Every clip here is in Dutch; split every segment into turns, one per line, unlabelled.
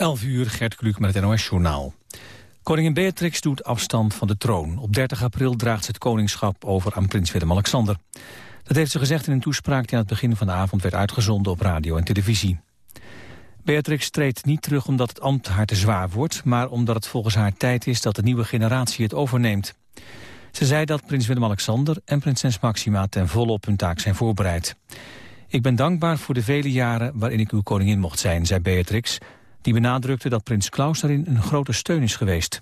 11 uur, Gert Kluk met het NOS-journaal. Koningin Beatrix doet afstand van de troon. Op 30 april draagt ze het koningschap over aan prins Willem-Alexander. Dat heeft ze gezegd in een toespraak die aan het begin van de avond werd uitgezonden op radio en televisie. Beatrix treedt niet terug omdat het ambt haar te zwaar wordt... maar omdat het volgens haar tijd is dat de nieuwe generatie het overneemt. Ze zei dat prins Willem-Alexander en prinses Maxima ten volle op hun taak zijn voorbereid. Ik ben dankbaar voor de vele jaren waarin ik uw koningin mocht zijn, zei Beatrix die benadrukte dat prins Klaus daarin een grote steun is geweest.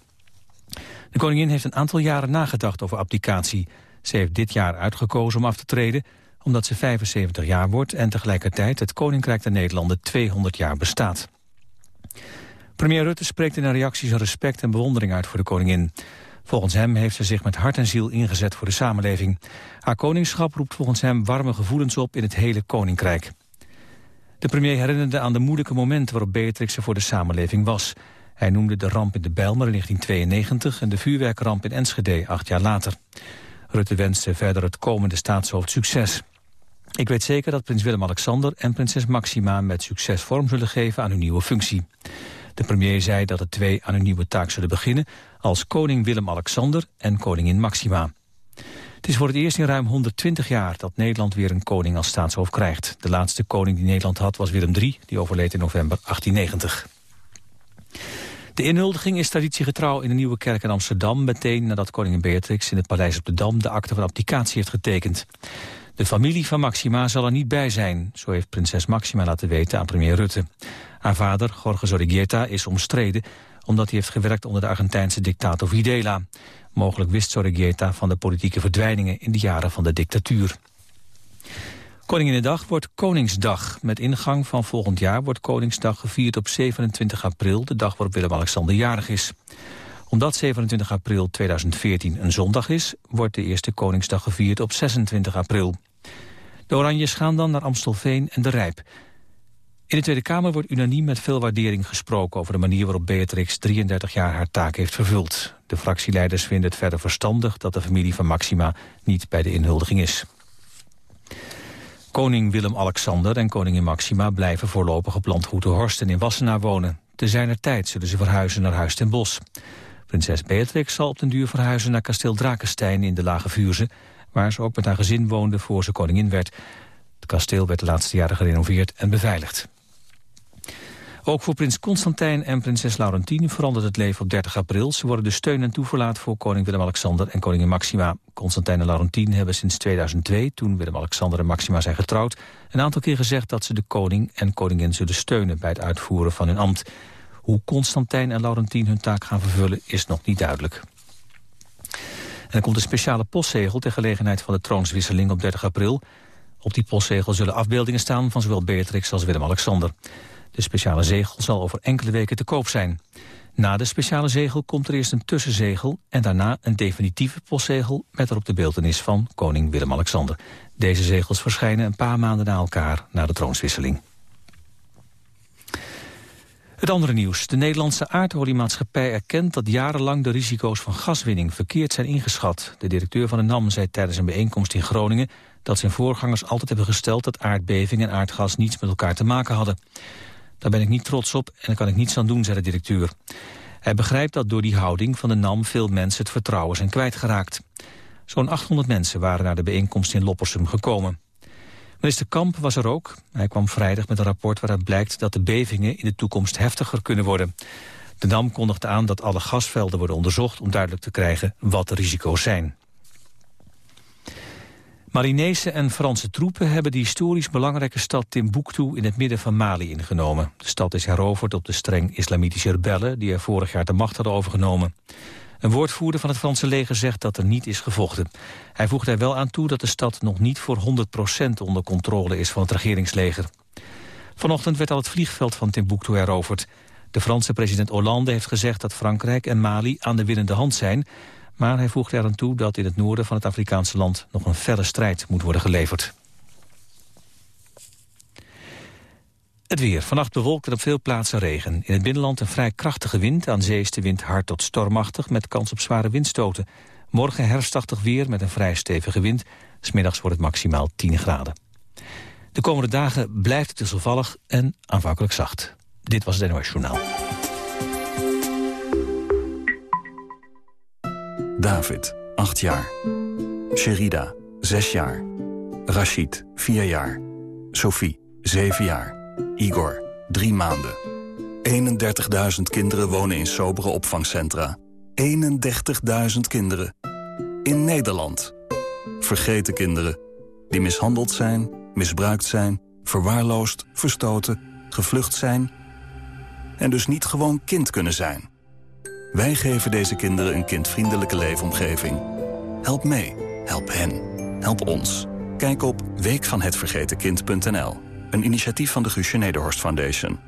De koningin heeft een aantal jaren nagedacht over abdicatie. Ze heeft dit jaar uitgekozen om af te treden omdat ze 75 jaar wordt en tegelijkertijd het Koninkrijk der Nederlanden 200 jaar bestaat. Premier Rutte spreekt in een reactie zijn respect en bewondering uit voor de koningin. Volgens hem heeft ze zich met hart en ziel ingezet voor de samenleving. Haar koningschap roept volgens hem warme gevoelens op in het hele koninkrijk. De premier herinnerde aan de moeilijke momenten waarop Beatrix er voor de samenleving was. Hij noemde de ramp in de Bijlmer in 1992 en de vuurwerkramp in Enschede acht jaar later. Rutte wenste verder het komende staatshoofd succes. Ik weet zeker dat prins Willem-Alexander en prinses Maxima met succes vorm zullen geven aan hun nieuwe functie. De premier zei dat de twee aan hun nieuwe taak zullen beginnen als koning Willem-Alexander en koningin Maxima. Het is voor het eerst in ruim 120 jaar dat Nederland weer een koning als staatshoofd krijgt. De laatste koning die Nederland had was Willem III, die overleed in november 1890. De inhuldiging is traditiegetrouw in de Nieuwe Kerk in Amsterdam... meteen nadat koningin Beatrix in het paleis op de Dam... de akte van abdicatie heeft getekend. De familie van Maxima zal er niet bij zijn, zo heeft prinses Maxima laten weten aan premier Rutte. Haar vader, Jorge Zorrigueta, is omstreden omdat hij heeft gewerkt onder de Argentijnse dictator Videla. Mogelijk wist Sorregieta van de politieke verdwijningen in de jaren van de dictatuur. Koninginnedag wordt Koningsdag. Met ingang van volgend jaar wordt Koningsdag gevierd op 27 april, de dag waarop Willem-Alexander jarig is. Omdat 27 april 2014 een zondag is, wordt de eerste Koningsdag gevierd op 26 april. De Oranjes gaan dan naar Amstelveen en de Rijp. In de Tweede Kamer wordt unaniem met veel waardering gesproken... over de manier waarop Beatrix 33 jaar haar taak heeft vervuld. De fractieleiders vinden het verder verstandig... dat de familie van Maxima niet bij de inhuldiging is. Koning Willem-Alexander en koningin Maxima... blijven voorlopig op landgoed in Wassenaar wonen. Te zijner tijd zullen ze verhuizen naar Huis ten Bosch. Prinses Beatrix zal op den duur verhuizen naar kasteel Drakenstein in de Lage Vuurze... waar ze ook met haar gezin woonde voor ze koningin werd. Het kasteel werd de laatste jaren gerenoveerd en beveiligd. Ook voor prins Constantijn en prinses Laurentien verandert het leven op 30 april. Ze worden de steun en toeverlaat voor koning Willem-Alexander en koningin Maxima. Constantijn en Laurentien hebben sinds 2002, toen Willem-Alexander en Maxima zijn getrouwd... een aantal keer gezegd dat ze de koning en koningin zullen steunen... bij het uitvoeren van hun ambt. Hoe Constantijn en Laurentien hun taak gaan vervullen is nog niet duidelijk. Er komt een speciale postzegel ter gelegenheid van de troonswisseling op 30 april. Op die postzegel zullen afbeeldingen staan van zowel Beatrix als Willem-Alexander. De speciale zegel zal over enkele weken te koop zijn. Na de speciale zegel komt er eerst een tussenzegel... en daarna een definitieve postzegel met erop de beeldenis van koning Willem-Alexander. Deze zegels verschijnen een paar maanden na elkaar na de troonswisseling. Het andere nieuws. De Nederlandse aardoliemaatschappij erkent dat jarenlang de risico's van gaswinning verkeerd zijn ingeschat. De directeur van de NAM zei tijdens een bijeenkomst in Groningen dat zijn voorgangers altijd hebben gesteld dat aardbeving en aardgas niets met elkaar te maken hadden. Daar ben ik niet trots op en daar kan ik niets aan doen, zei de directeur. Hij begrijpt dat door die houding van de NAM veel mensen het vertrouwen zijn kwijtgeraakt. Zo'n 800 mensen waren naar de bijeenkomst in Loppersum gekomen. Minister Kamp was er ook. Hij kwam vrijdag met een rapport waaruit blijkt dat de bevingen in de toekomst heftiger kunnen worden. De NAM kondigde aan dat alle gasvelden worden onderzocht om duidelijk te krijgen wat de risico's zijn. Malinese en Franse troepen hebben de historisch belangrijke stad Timbuktu in het midden van Mali ingenomen. De stad is heroverd op de streng islamitische rebellen die er vorig jaar de macht hadden overgenomen. Een woordvoerder van het Franse leger zegt dat er niet is gevochten. Hij voegt er wel aan toe dat de stad nog niet voor 100% onder controle is van het regeringsleger. Vanochtend werd al het vliegveld van Timbuktu heroverd. De Franse president Hollande heeft gezegd dat Frankrijk en Mali aan de winnende hand zijn... Maar hij voegt eraan toe dat in het noorden van het Afrikaanse land nog een felle strijd moet worden geleverd. Het weer. Vannacht bewolkt en op veel plaatsen regen. In het binnenland een vrij krachtige wind. Aan zee is de wind hard tot stormachtig met kans op zware windstoten. Morgen herfstachtig weer met een vrij stevige wind. Smiddags wordt het maximaal 10 graden. De komende dagen blijft het wisselvallig en aanvankelijk zacht. Dit was het NOS Journaal.
David, 8 jaar. Sherida, 6 jaar. Rashid, 4 jaar. Sophie, 7 jaar. Igor, 3 maanden. 31.000 kinderen wonen in sobere opvangcentra. 31.000 kinderen. In Nederland. Vergeten kinderen. Die mishandeld zijn, misbruikt zijn, verwaarloosd, verstoten, gevlucht zijn... en dus niet gewoon kind kunnen zijn. Wij geven deze kinderen een kindvriendelijke leefomgeving. Help mee. Help hen. Help ons. Kijk op weekvanhetvergetenkind.nl. Een initiatief van de Guusje Nederhorst Foundation.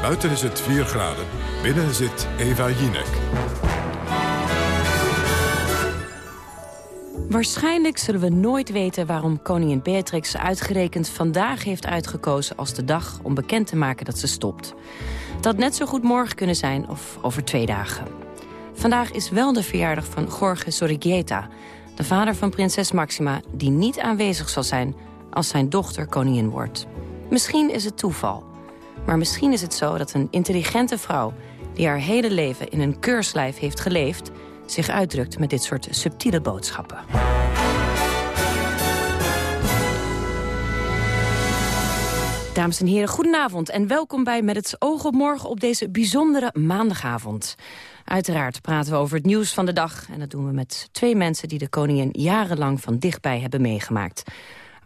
Buiten is het 4 graden, binnen zit Eva Jinek.
Waarschijnlijk zullen we nooit weten waarom koningin Beatrix uitgerekend vandaag heeft uitgekozen als de dag om bekend te maken dat ze stopt. Dat net zo goed morgen kunnen zijn of over twee dagen. Vandaag is wel de verjaardag van Jorge Sorrigieta, de vader van prinses Maxima, die niet aanwezig zal zijn als zijn dochter koningin wordt. Misschien is het toeval, maar misschien is het zo dat een intelligente vrouw die haar hele leven in een keurslijf heeft geleefd zich uitdrukt met dit soort subtiele boodschappen. Dames en heren, goedenavond en welkom bij Met het oog op morgen op deze bijzondere maandagavond. Uiteraard praten we over het nieuws van de dag. En dat doen we met twee mensen die de koningin jarenlang van dichtbij hebben meegemaakt.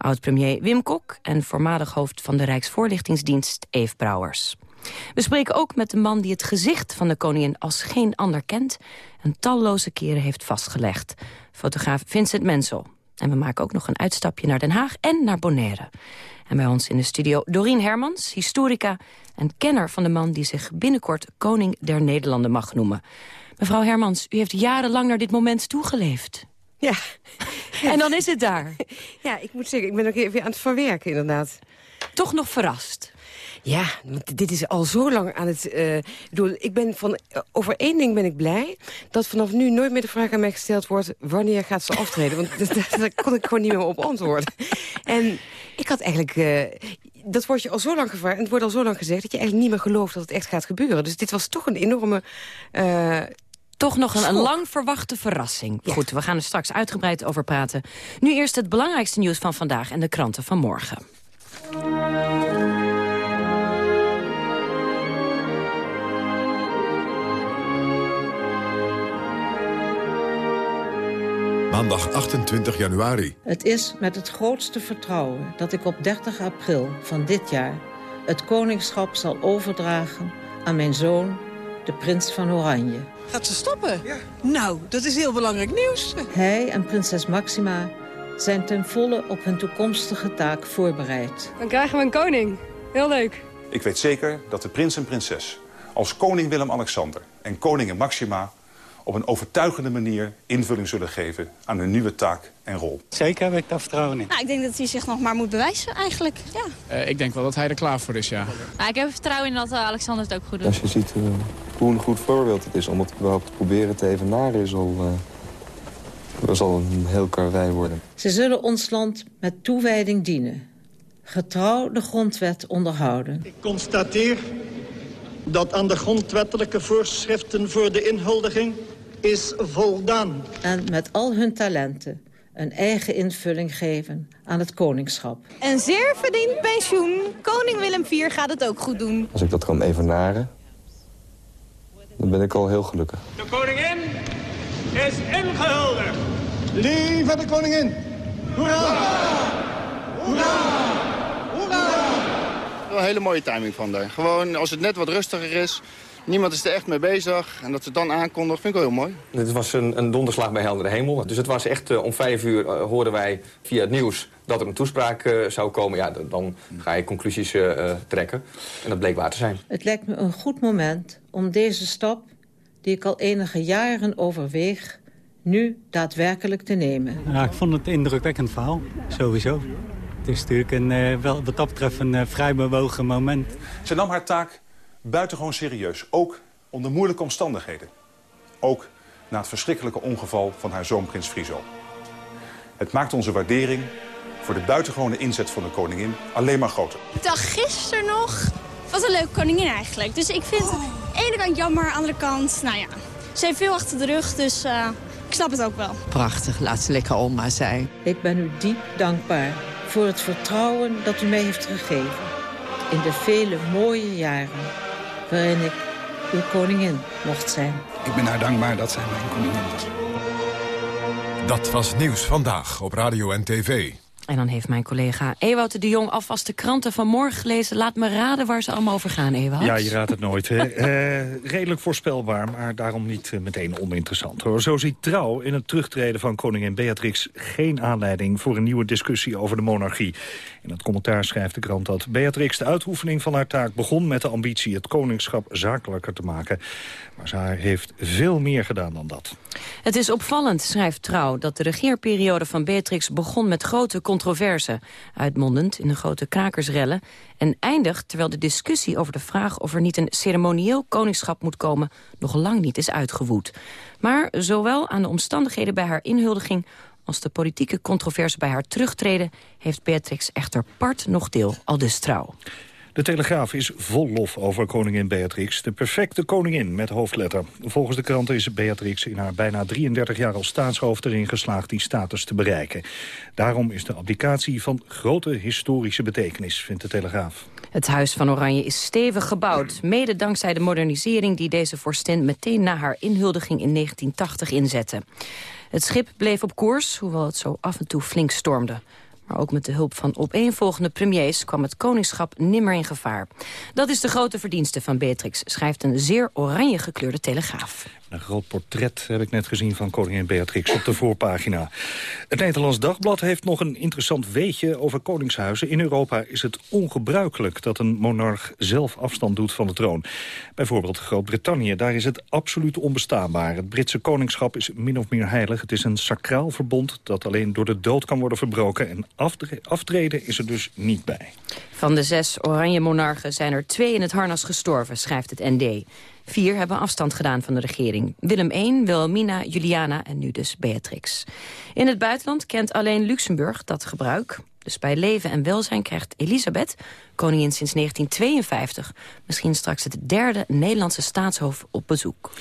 Oud-premier Wim Kok en voormalig hoofd van de Rijksvoorlichtingsdienst Eve Brouwers. We spreken ook met de man die het gezicht van de koningin als geen ander kent... en talloze keren heeft vastgelegd. Fotograaf Vincent Mensel. En we maken ook nog een uitstapje naar Den Haag en naar Bonaire. En bij ons in de studio Dorien Hermans, historica... en kenner van de man die zich binnenkort koning der Nederlanden mag noemen. Mevrouw Hermans, u heeft jarenlang naar dit moment toegeleefd.
Ja.
En dan is het daar.
Ja, ik moet zeggen, ik ben ook even aan het verwerken inderdaad.
Toch nog verrast.
Ja, want dit is al zo lang aan het... Uh, bedoel, ik ben van, over één ding ben ik blij. Dat vanaf nu nooit meer de vraag aan mij gesteld wordt... wanneer gaat ze aftreden? Want daar kon ik gewoon niet meer op antwoorden. En ik had eigenlijk... Uh, dat wordt je al zo lang gevraagd en het wordt al zo lang gezegd... dat je eigenlijk niet meer gelooft dat het echt gaat gebeuren. Dus dit was toch een enorme...
Toch nog een, een, lang verwachte verrassing. Ja. Goed, we gaan er straks uitgebreid over praten. Nu eerst het belangrijkste nieuws van vandaag en de kranten van morgen.
Maandag 28 januari.
Het is met het grootste vertrouwen dat ik op 30 april van dit jaar... het koningschap zal overdragen aan mijn zoon, de prins van Oranje.
Gaat ze stoppen? Ja. Nou, dat is heel belangrijk nieuws.
Hij en prinses Maxima zijn ten volle op hun toekomstige taak voorbereid.
Dan krijgen we een koning. Heel leuk.
Ik weet zeker dat de prins en prinses als koning Willem-Alexander en koningin Maxima op een overtuigende manier invulling zullen geven aan hun nieuwe taak en rol.
Zeker heb ik daar vertrouwen in.
Nou, ik denk dat hij zich nog maar moet bewijzen eigenlijk, ja.
Uh, ik denk wel dat hij er klaar voor is, ja.
Nou, ik heb vertrouwen in dat uh, Alexander het ook goed doet.
Als je ziet uh, hoe een goed voorbeeld het is om het überhaupt te proberen te evenaren is al... Dat zal een heel karwei worden.
Ze zullen ons land met toewijding dienen. Getrouw de grondwet onderhouden.
Ik constateer dat aan de grondwettelijke voorschriften voor de inhuldiging is voldaan.
En met al hun talenten een eigen invulling geven aan het koningschap.
Een zeer verdiend pensioen. Koning Willem IV gaat het ook goed doen.
Als ik dat kan evenaren, dan ben ik al heel gelukkig.
De koningin is ingehuldigd. Lieve de koningin. Hoera!
Hoera! Hoera! Wel een hele mooie timing van daar. Gewoon als het net wat rustiger is, niemand is er echt mee bezig. En dat ze het dan aankondigt, vind ik wel heel mooi.
Dit was een, een donderslag bij heldere hemel. Dus het was echt uh, om vijf uur uh, hoorden wij via het nieuws dat er een toespraak uh, zou komen. Ja, dan ga je conclusies trekken. En dat bleek waar te zijn.
Het lijkt me een goed moment om deze stap, die ik al enige jaren overweeg, nu daadwerkelijk te nemen.
Ja, ik vond het een indrukwekkend verhaal, sowieso. Het is natuurlijk een, uh, wel, wat dat betreft een uh, vrij bewogen moment.
Ze nam haar taak buitengewoon serieus, ook onder moeilijke omstandigheden. Ook na het verschrikkelijke ongeval van haar zoon Prins Friso. Het maakt onze waardering voor de buitengewone inzet van de koningin alleen maar groter.
Ik dacht gisteren nog, wat een leuke koningin eigenlijk. Dus ik vind de ene kant jammer, aan de andere kant, nou ja... Ze heeft veel achter de rug, dus uh, ik snap het ook wel.
Prachtig, laat ze lekker oma zijn.
Ik ben u diep dankbaar voor het vertrouwen dat u mij heeft gegeven. In de vele mooie jaren waarin ik uw koningin mocht zijn.
Ik ben haar dankbaar dat zij mijn koningin was.
Dat was Nieuws Vandaag op Radio en TV.
En dan heeft mijn collega Ewout de Jong alvast de kranten van morgen gelezen. Laat me raden waar ze allemaal over gaan, Ewout.
Ja, je raadt het nooit. Hè? uh, redelijk voorspelbaar, maar daarom niet uh, meteen oninteressant. Hoor. Zo ziet Trouw in het terugtreden van koningin Beatrix... geen aanleiding voor een nieuwe discussie over de monarchie. In het commentaar schrijft de krant dat Beatrix de uitoefening van haar taak begon... met de ambitie het koningschap zakelijker te maken. Maar ze heeft veel meer gedaan dan dat.
Het is opvallend, schrijft Trouw, dat de regeerperiode van Beatrix begon met grote controverse, uitmondend in de grote krakersrellen, en eindigt terwijl de discussie over de vraag of er niet een ceremonieel koningschap moet komen nog lang niet is uitgewoed. Maar zowel aan de omstandigheden bij haar inhuldiging als de politieke controverse bij haar terugtreden heeft Beatrix echter part nog deel, al dus Trouw.
De Telegraaf is vol lof over koningin Beatrix. De perfecte koningin met hoofdletter. Volgens de krant is Beatrix in haar bijna 33 jaar als staatshoofd erin geslaagd die status te bereiken. Daarom is de abdicatie van grote historische betekenis, vindt de Telegraaf.
Het Huis van Oranje is stevig gebouwd. Mede dankzij de modernisering die deze vorstin meteen na haar inhuldiging in 1980 inzette. Het schip bleef op koers, hoewel het zo af en toe flink stormde. Maar ook met de hulp van opeenvolgende premiers kwam het koningschap nimmer in gevaar. Dat is de grote verdienste van Beatrix, schrijft een zeer oranje gekleurde telegraaf.
Een groot portret heb ik net gezien van koningin Beatrix op de voorpagina. Het Nederlands Dagblad heeft nog een interessant weetje over koningshuizen. In Europa is het ongebruikelijk dat een monarch zelf afstand doet van de troon. Bijvoorbeeld Groot-Brittannië, daar is het absoluut onbestaanbaar. Het Britse koningschap is min of meer heilig. Het is een sacraal verbond dat alleen door de dood kan worden verbroken. En aftreden is er dus niet bij.
Van de zes oranje monarchen zijn er twee in het harnas gestorven, schrijft het ND. Vier hebben afstand gedaan van de regering. Willem I, Wilhelmina, Juliana en nu dus Beatrix. In het buitenland kent alleen Luxemburg dat gebruik. Dus bij leven en welzijn krijgt Elisabeth, koningin sinds 1952... misschien straks het derde Nederlandse staatshoofd op bezoek.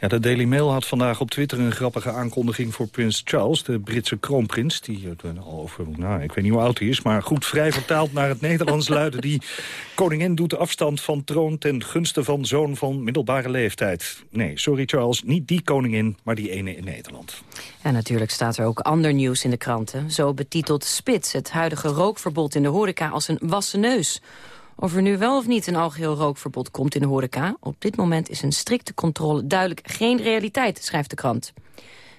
Ja, de Daily Mail had vandaag op Twitter een grappige aankondiging voor prins Charles, de Britse kroonprins. Die uh, al over, nou, ik weet niet hoe oud hij is, maar goed vrij vertaald naar het Nederlands luidde die koningin doet afstand van troon ten gunste van zoon van middelbare leeftijd. Nee, sorry Charles, niet die koningin, maar die ene in Nederland.
En natuurlijk staat er ook ander nieuws in de kranten. Zo betitelt Spits het huidige rookverbod in de horeca als een wassen neus. Of er nu wel of niet een algeheel rookverbod komt in de horeca... op dit moment is een strikte controle duidelijk geen realiteit, schrijft de krant.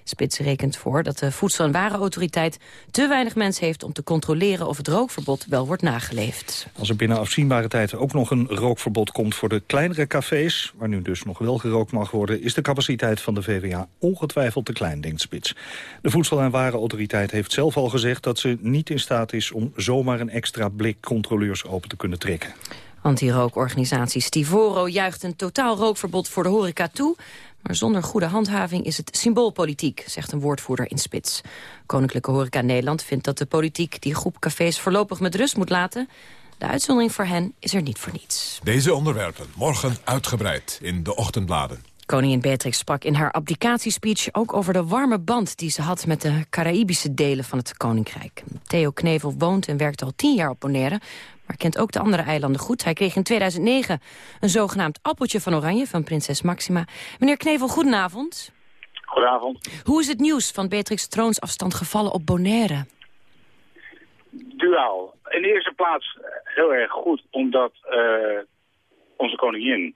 Spits rekent voor dat de Voedsel- en Warenautoriteit te weinig mensen heeft om te controleren of het rookverbod wel wordt nageleefd.
Als er binnen afzienbare tijd ook nog een rookverbod komt voor de kleinere cafés, waar nu dus nog wel gerookt mag worden, is de capaciteit van de VWA ongetwijfeld te klein, denkt Spits. De Voedsel- en Warenautoriteit heeft zelf al gezegd dat ze niet in staat is om zomaar een extra blik controleurs open te kunnen trekken.
Anti-rookorganisatie Stivoro juicht een totaal rookverbod voor de horeca toe. Maar zonder goede handhaving is het symboolpolitiek, zegt een woordvoerder in Spits. Koninklijke Horeca Nederland vindt dat de politiek die groep cafés voorlopig met rust moet laten. De uitzondering voor hen is er niet voor niets.
Deze onderwerpen morgen uitgebreid in de ochtendbladen.
Koningin Beatrix sprak in haar abdicatiespeech ook over de warme band die ze had met de Caraïbische delen van het Koninkrijk. Theo Knevel woont en werkt al tien jaar op Bonaire, maar kent ook de andere eilanden goed. Hij kreeg in 2009 een zogenaamd appeltje van oranje van prinses Maxima. Meneer Knevel, goedenavond.
Goedenavond.
Hoe is het nieuws van Beatrix troonsafstand gevallen op Bonaire?
Duaal. In de eerste plaats heel erg goed, omdat uh, onze koningin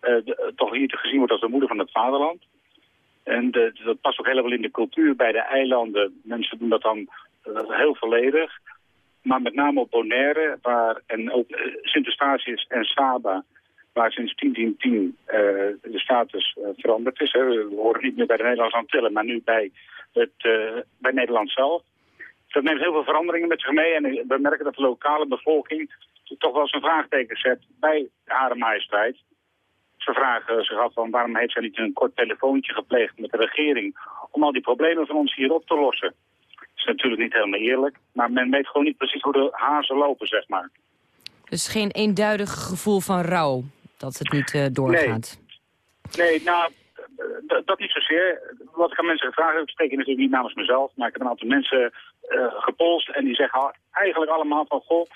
de, toch hier gezien wordt als de moeder van het vaderland. En de, dat past ook helemaal in de cultuur bij de eilanden. Mensen doen dat dan uh, heel volledig. Maar met name op Bonaire, waar, en ook Sint-Eustatius en Saba, waar sinds 1010 de status veranderd is. Hè. We horen niet meer bij de Nederlandse Antillen, maar nu bij, het, bij Nederland zelf. Dat neemt heel veel veranderingen met zich mee. En we merken dat de lokale bevolking toch wel eens een vraagteken zet bij Hare Majesteit. Ze vragen zich af van waarom heeft zij niet een kort telefoontje gepleegd met de regering om al die problemen van ons hier op te lossen. Dat is natuurlijk niet helemaal eerlijk, maar men weet gewoon niet precies hoe de hazen lopen, zeg maar.
Dus geen eenduidig gevoel van rouw dat het niet uh, doorgaat?
Nee, nee nou, dat niet zozeer. Wat ik aan mensen gevraagd heb, ik spreek natuurlijk niet namens mezelf, maar ik heb een aantal mensen uh, gepolst en die zeggen eigenlijk allemaal van, goh,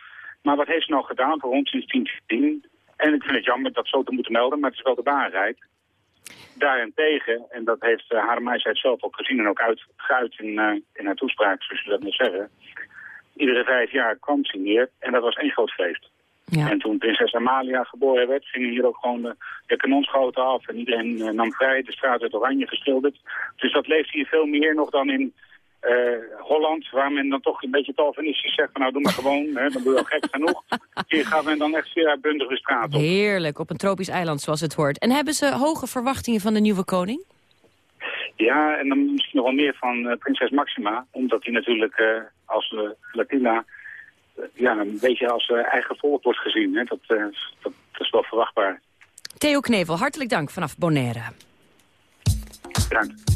maar wat heeft ze nou gedaan voor ons sinds 2010? En ik vind het jammer dat zo te moeten melden, maar het is wel de waarheid. Daarentegen, en dat heeft uh, haar majesteit zelf ook gezien en ook uitgeuit in, uh, in haar toespraak, zoals je dat moet zeggen. Iedere vijf jaar kwam ze hier en dat was één groot feest. Ja. En toen prinses Amalia geboren werd, gingen hier ook gewoon de, de kanonschoten af. En iedereen uh, nam vrij, de straat werd oranje geschilderd. Dus dat leeft hier veel meer nog dan in uh, Holland, waar men dan toch een beetje talvinistisch zegt van nou doe maar gewoon, hè, dan doe je al gek genoeg. Hier gaat men dan echt zeer uitbundig de straat op.
Heerlijk, op een tropisch eiland zoals het hoort. En hebben ze hoge verwachtingen van de nieuwe koning?
Ja, en dan misschien nog wel meer van uh, prinses Maxima, omdat hij natuurlijk uh, als Latina ja, een beetje als eigen volk wordt gezien. Hè. Dat, dat, dat is wel verwachtbaar.
Theo Knevel, hartelijk dank vanaf Bonaire.
Bedankt.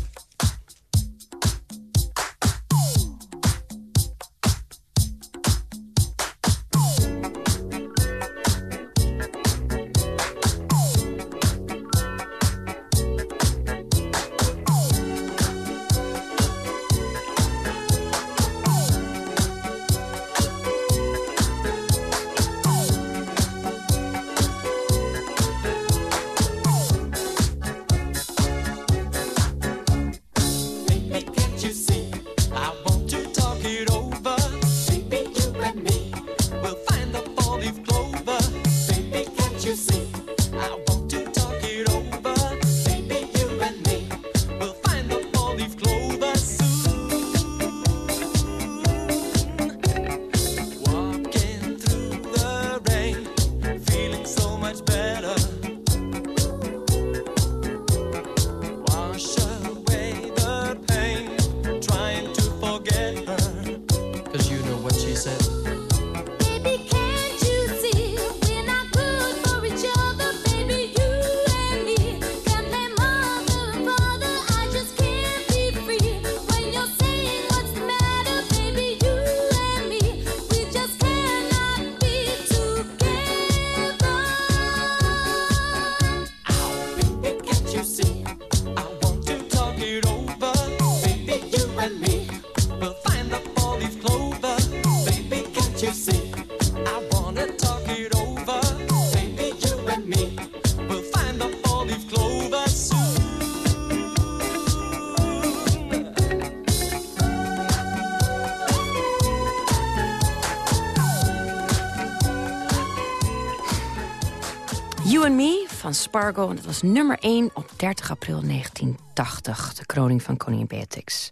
Van Spargo. En dat was nummer 1 op 30 april 1980. De kroning van koningin Beatrix.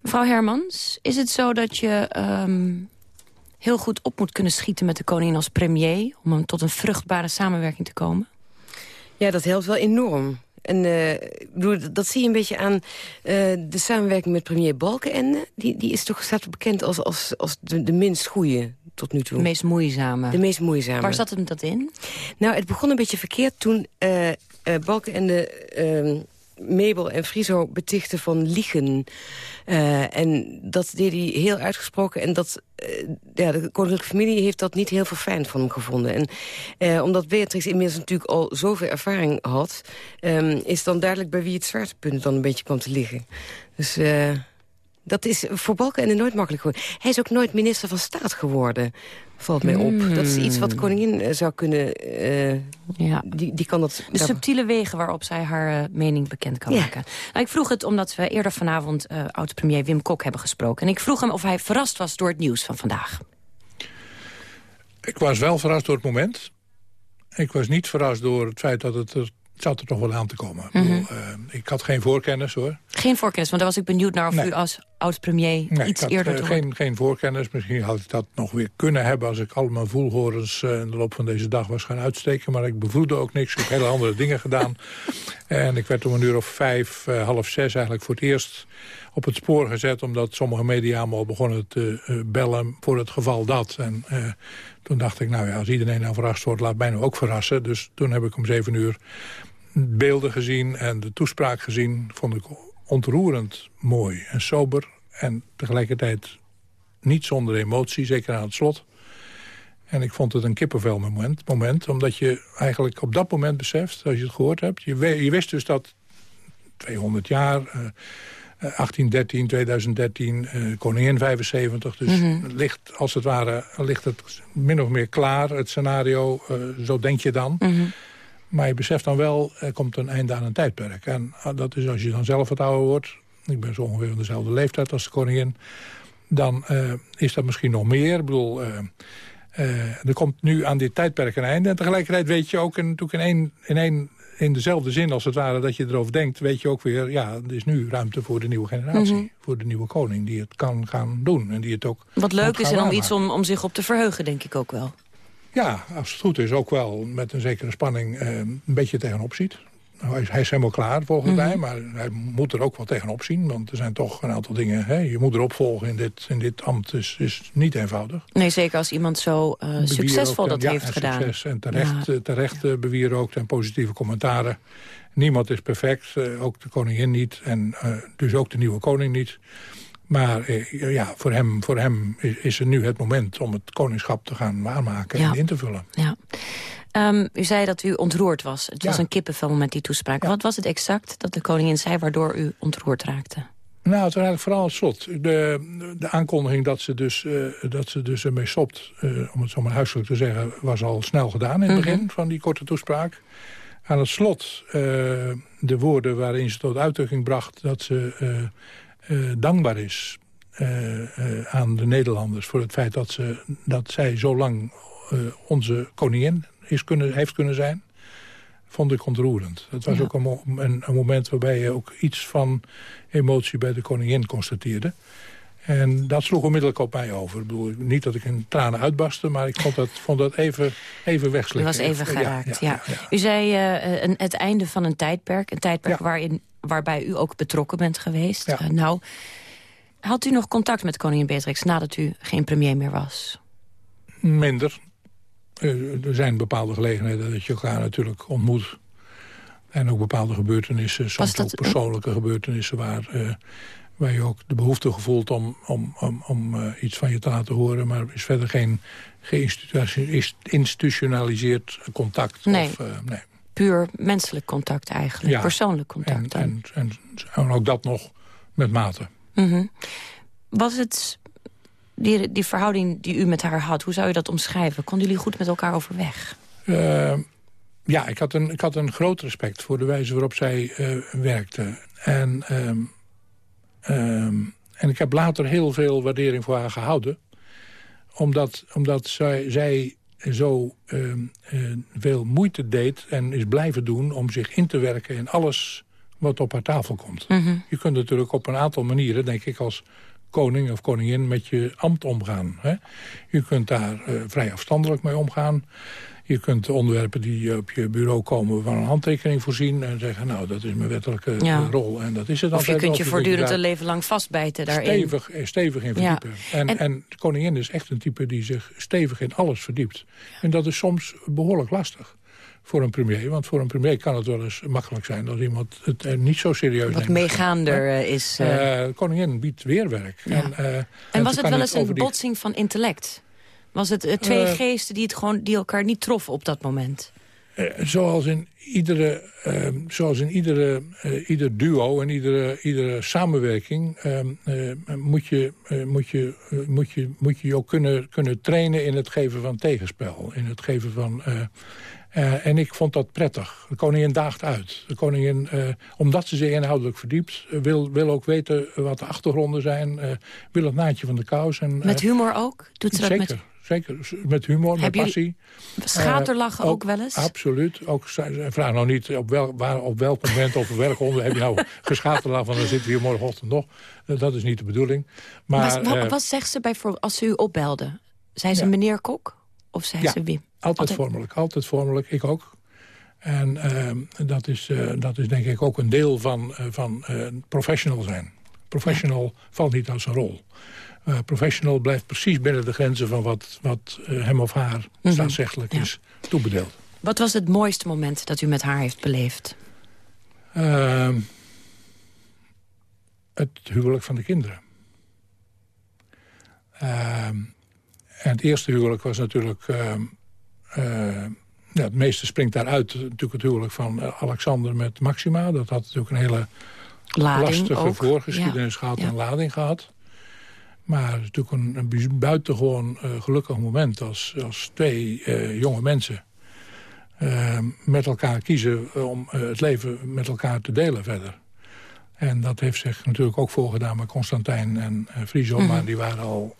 Mevrouw Hermans, is het zo dat je um, heel goed op moet kunnen schieten met de koningin als premier... om tot een vruchtbare samenwerking te komen?
Ja, dat helpt wel enorm. En uh, dat zie je een beetje aan uh, de samenwerking met premier Balkenende. Die, die is toch staat bekend als, als, als de, de minst goede tot nu toe.
De meest moeizame.
De meest moeizame.
Waar zat hem dat in?
Nou, het begon een beetje verkeerd toen uh, uh, Balkenende... Uh, Mabel en Friso betichten van liegen. Uh, en dat deed hij heel uitgesproken. En dat, uh, ja, de koninklijke familie heeft dat niet heel verfijnd van hem gevonden. En uh, omdat Beatrix inmiddels natuurlijk al zoveel ervaring had... Um, is dan duidelijk bij wie het zwaartepunt dan een beetje kwam te liggen. Dus... Dat is voor Balkenende nooit makkelijk geworden. Hij is ook nooit minister van Staat geworden, valt mij op. Dat is iets wat de koningin eh, zou kunnen... Uh, ja. die, die kan dat,
de subtiele wegen waarop zij haar uh, mening bekend kan ja. maken. Nou, ik vroeg het omdat we eerder vanavond uh, oud-premier Wim Kok hebben gesproken. En ik vroeg hem of hij verrast was door het nieuws van vandaag.
Ik was wel verrast door het moment. Ik was niet verrast door het feit dat het er zat er toch wel aan te komen. Mm -hmm. ik, bedoel, uh, ik had geen voorkennis hoor.
Geen voorkennis, want daar was ik benieuwd naar of nee. u als oud-premier
nee,
iets
ik had,
eerder...
Uh, geen, geen voorkennis, misschien had ik dat nog weer kunnen hebben... als ik al mijn voelhorens uh, in de loop van deze dag was gaan uitsteken. Maar ik bevoelde ook niks, ik heb hele andere dingen gedaan. En ik werd om een uur of vijf, half zes eigenlijk voor het eerst op het spoor gezet... omdat sommige media allemaal begonnen te bellen voor het geval dat. En toen dacht ik, nou ja, als iedereen nou verrast wordt... laat mij nou ook verrassen. Dus toen heb ik om zeven uur beelden gezien en de toespraak gezien... vond ik ontroerend mooi en sober. En tegelijkertijd niet zonder emotie, zeker aan het slot. En ik vond het een kippenvel moment, moment omdat je eigenlijk op dat moment beseft, als je het gehoord hebt... je, je wist dus dat 200 jaar... Uh, 1813, 2013, uh, koningin 75. Dus mm -hmm. ligt, als het ware, ligt het min of meer klaar, het scenario. Uh, zo denk je dan. Mm -hmm. Maar je beseft dan wel, er komt een einde aan een tijdperk. En dat is als je dan zelf wat ouder wordt... ik ben zo ongeveer van dezelfde leeftijd als de koningin... dan uh, is dat misschien nog meer. Ik bedoel, uh, uh, er komt nu aan dit tijdperk een einde. En tegelijkertijd weet je ook in, natuurlijk in, één, in, één, in dezelfde zin als het ware... dat je erover denkt, weet je ook weer... ja, er is nu ruimte voor de nieuwe generatie. Mm -hmm. Voor de nieuwe koning die het kan gaan doen. En die het ook
Wat leuk is en om iets om, om zich op te verheugen, denk ik ook wel.
Ja, als het goed is ook wel met een zekere spanning eh, een beetje tegenop ziet. Nou, hij, is, hij is helemaal klaar volgens mm -hmm. mij, maar hij moet er ook wel tegenop zien. Want er zijn toch een aantal dingen, hè, je moet erop volgen in dit, in dit ambt is, is niet eenvoudig.
Nee, zeker als iemand zo uh, succesvol dat
ja,
heeft
en
gedaan.
Succes en terecht, ja. terecht uh, bewierookt en positieve commentaren. Niemand is perfect, uh, ook de koningin niet en dus ook de nieuwe koning niet. Maar eh, ja, voor hem, voor hem is er nu het moment om het koningschap te gaan waarmaken ja. en in te vullen.
Ja. Um, u zei dat u ontroerd was. Het ja. was een kippenvel met die toespraak. Ja. Wat was het exact dat de koningin zei waardoor u ontroerd raakte?
Nou, het was eigenlijk vooral het slot. De, de aankondiging dat ze dus, uh, dat ze dus ermee stopt, uh, om het zo maar huiselijk te zeggen... was al snel gedaan in het begin mm -hmm. van die korte toespraak. Aan het slot uh, de woorden waarin ze tot uitdrukking bracht... dat ze dankbaar is uh, uh, aan de Nederlanders... voor het feit dat, ze, dat zij zo lang onze koningin is kunnen, heeft kunnen zijn... vond ik ontroerend. Het was ja. ook een, een, een, moment waarbij je ook iets van emotie bij de koningin constateerde. En dat sloeg onmiddellijk op mij over. Ik bedoel, niet dat ik in tranen uitbarstte, maar ik vond dat, vond dat even, even wegslikken.
U was even geraakt, ja. ja, ja. U zei een, het einde van een tijdperk. Een tijdperk waarin waarbij u ook betrokken bent geweest. Ja. Uh, nou, had u nog contact met koningin Beatrix nadat u geen premier meer was?
Minder. Uh, er zijn bepaalde gelegenheden dat je elkaar natuurlijk ontmoet. En ook bepaalde gebeurtenissen, soms ook persoonlijke gebeurtenissen... waar, uh, waar je ook de behoefte gevoelt om, om, om, om uh, iets van je te laten horen. Maar er is verder geen geïnstitutionaliseerd contact.
Nee.
Of, nee
puur menselijk contact eigenlijk, ja. persoonlijk contact.
En, en, ook dat nog met mate.
Mm -hmm. Was het die, die verhouding die u met haar had, hoe zou je dat omschrijven? Konden jullie goed met elkaar overweg?
Uh, ja, ik had, een, ik had een groot respect voor de wijze waarop zij uh, werkte. En, um, um, en ik heb later heel veel waardering voor haar gehouden. Omdat, omdat zij, zij zo uh, uh, veel moeite deed en is blijven doen... om zich in te werken in alles wat op haar tafel komt. Mm -hmm. Je kunt natuurlijk op een aantal manieren, denk ik... als koning of koningin met je ambt omgaan. Hè? Je kunt daar uh, vrij afstandelijk mee omgaan. Je kunt onderwerpen die op je bureau komen van een handtekening voorzien... en zeggen, nou, dat is mijn wettelijke ja. rol. En dat is het
of je kunt je voortdurend een leven lang vastbijten daarin.
Stevig, stevig in verdiepen. Ja. En, en, en, de koningin is echt een type die zich stevig in alles verdiept. En dat is soms behoorlijk lastig. voor een premier. Want voor een premier kan het wel eens makkelijk zijn... als iemand het er niet zo serieus neemt.
Wat meegaander uh, is... Uh...
Uh, koningin biedt weerwerk.
Ja. En, en, en, was het wel eens een botsing van intellect? Was het twee geesten die, het gewoon, die elkaar niet troffen op dat moment?
zoals in iedere, uh, zoals in iedere ieder duo en iedere, iedere samenwerking... Uh, moet, je, moet, je, moet, je, moet je ook kunnen, kunnen trainen in het geven van tegenspel. In het geven van... en ik vond dat prettig. De koningin daagt uit. De koningin, omdat ze zich inhoudelijk verdiept... wil, wil ook weten wat de achtergronden zijn. wil het naadje van de kous. En,
met humor ook? Doet ze dat
zeker.
met
zeker. Met humor, met passie.
Schaterlachen uh, ook, ook, wel eens?
Absoluut. Ook, vraag nou niet op, wel, waar, op welk moment of welk onder heb je nou geschaterlachen... van dan zitten we hier morgenochtend nog. Uh, dat is niet de bedoeling. Maar,
wat, uh, wat zegt ze bijvoorbeeld als ze u opbelde? Zei ze ja. meneer Kok? Of zei
ja,
ze Wim?
Altijd, altijd vormelijk. Altijd vormelijk. Ik ook. En ehm, dat, is, eh, dat is denk ik ook een deel van, van professional zijn. Professional valt niet als een rol. Uh, professional blijft precies binnen de grenzen van wat, wat uh, hem of haar
Mhm.
staatsrechtelijk is toebedeeld.
Wat was het mooiste moment dat u met haar heeft beleefd?
Uh, het huwelijk van de kinderen. Ehm, en het eerste huwelijk was natuurlijk... ja, het meeste springt daaruit natuurlijk het huwelijk van Alexander met Maxima. Dat had natuurlijk een hele
lading
lastige
ook.
voorgeschiedenis
ja.
gehad en lading gehad. Maar het is natuurlijk een, een buitengewoon uh, gelukkig moment als, als twee uh, jonge mensen uh, met elkaar kiezen om het leven met elkaar te delen verder. En dat heeft zich natuurlijk ook voorgedaan met Constantijn en Friso, mm -hmm. maar die waren al,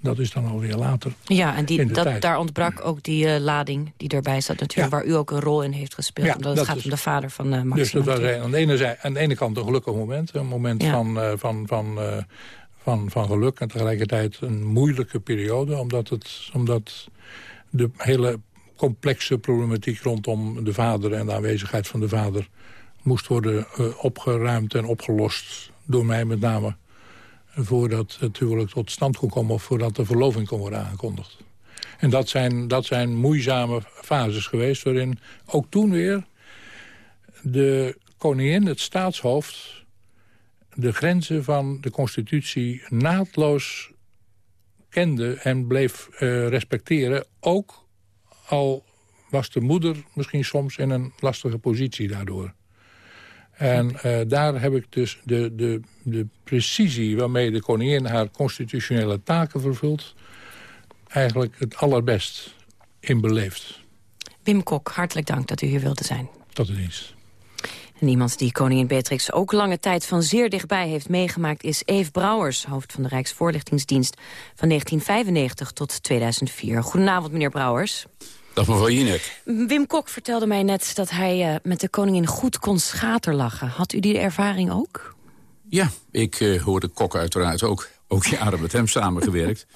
dat is dan alweer later.
Ja, en die, dat, daar ontbrak ook die lading die erbij zat natuurlijk, ja. waar u ook een rol in heeft gespeeld.
Ja,
omdat het gaat is, om de vader van Maxima.
Dus dat was aan de, ene, aan de ene kant een gelukkig moment, een moment ja. van... van, van van, van geluk en tegelijkertijd een moeilijke periode. Omdat, het, omdat de hele complexe problematiek rondom de vader... en de aanwezigheid van de vader moest worden uh, opgeruimd en opgelost. Door mij met name. Voordat het huwelijk tot stand kon komen of voordat de verloving kon worden aangekondigd. En dat zijn, dat zijn moeizame fases geweest waarin ook toen weer... de koningin, het staatshoofd de grenzen van de constitutie naadloos kende en bleef uh, respecteren. Ook al was de moeder misschien soms in een lastige positie daardoor. En uh, daar heb ik dus de, de, de precisie waarmee de koningin haar constitutionele taken vervult... eigenlijk het allerbest in beleefd.
Wim Kok, hartelijk dank dat u hier wilde zijn.
Tot de dienst.
En iemand die koningin Beatrix ook lange tijd van zeer dichtbij heeft meegemaakt... is Eve Brouwers, hoofd van de Rijksvoorlichtingsdienst... van 1995 tot 2004. Goedenavond, meneer Brouwers.
Dag mevrouw Jinek.
Wim Kok vertelde mij net dat hij uh, met de koningin goed kon schaterlachen. Had u die ervaring ook?
Ja, ik uh, hoorde Kok uiteraard ook. Ook jaren met hem samengewerkt.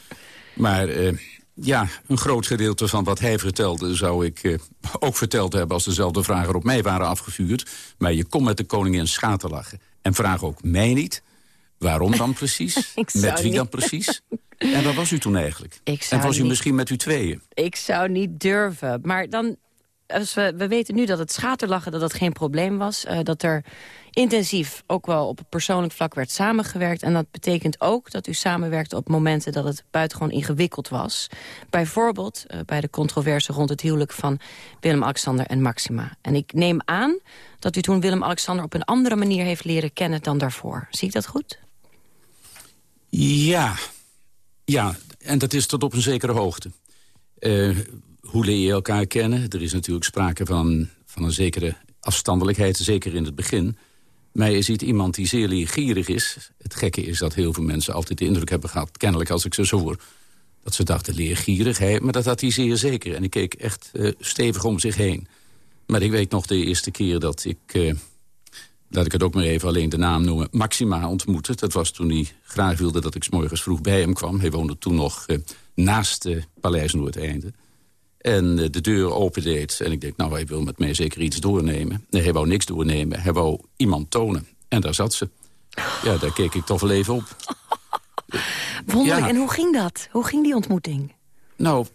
Maar... Uh, ja, een groot gedeelte van wat hij vertelde zou ik uh, ook verteld hebben... als dezelfde vragen op mij waren afgevuurd. Maar je kon met de koningin schaterlachen. En vraag ook mij niet. Waarom dan precies? met wie
niet.
dan precies? En waar was u toen eigenlijk? en was u
niet.
misschien met u tweeën?
Ik zou niet durven. Maar dan, als we, we weten nu dat het schaterlachen dat dat geen probleem was. Uh, dat er intensief ook wel op persoonlijk vlak werd samengewerkt. En dat betekent ook dat u samenwerkte op momenten dat het buitengewoon ingewikkeld was. Bijvoorbeeld uh, bij de controverse rond het huwelijk van Willem-Alexander en Maxima. En ik neem aan dat u toen Willem-Alexander op een andere manier heeft leren kennen dan daarvoor. Zie ik dat goed?
Ja, ja. En dat is tot op een zekere hoogte. Uh, hoe leer je elkaar kennen? Er is natuurlijk sprake van, van een zekere afstandelijkheid, zeker in het begin. Maar je ziet iemand die zeer leergierig is. Het gekke is dat heel veel mensen altijd de indruk hebben gehad... kennelijk als ik ze zo hoor, dat ze dachten leergierigheid. Maar dat had hij zeer zeker. En ik keek echt uh, stevig om zich heen. Maar ik weet nog de eerste keer dat ik... Uh, ik het ook maar even alleen de naam noemen... Maxima ontmoette. Dat was toen hij graag wilde dat ik 's morgens vroeg bij hem kwam. Hij woonde toen nog uh, naast Paleis Noordeinde. En uh, de deur opendeed. En ik denk, nou, hij wil met mij zeker iets doornemen. Nee, hij wou niks doornemen. Hij wou iemand tonen. En daar zat ze. Ja, daar keek ik toch wel even op.
Wonderlijk. Ja. En hoe ging dat? Hoe ging die ontmoeting?
Nou,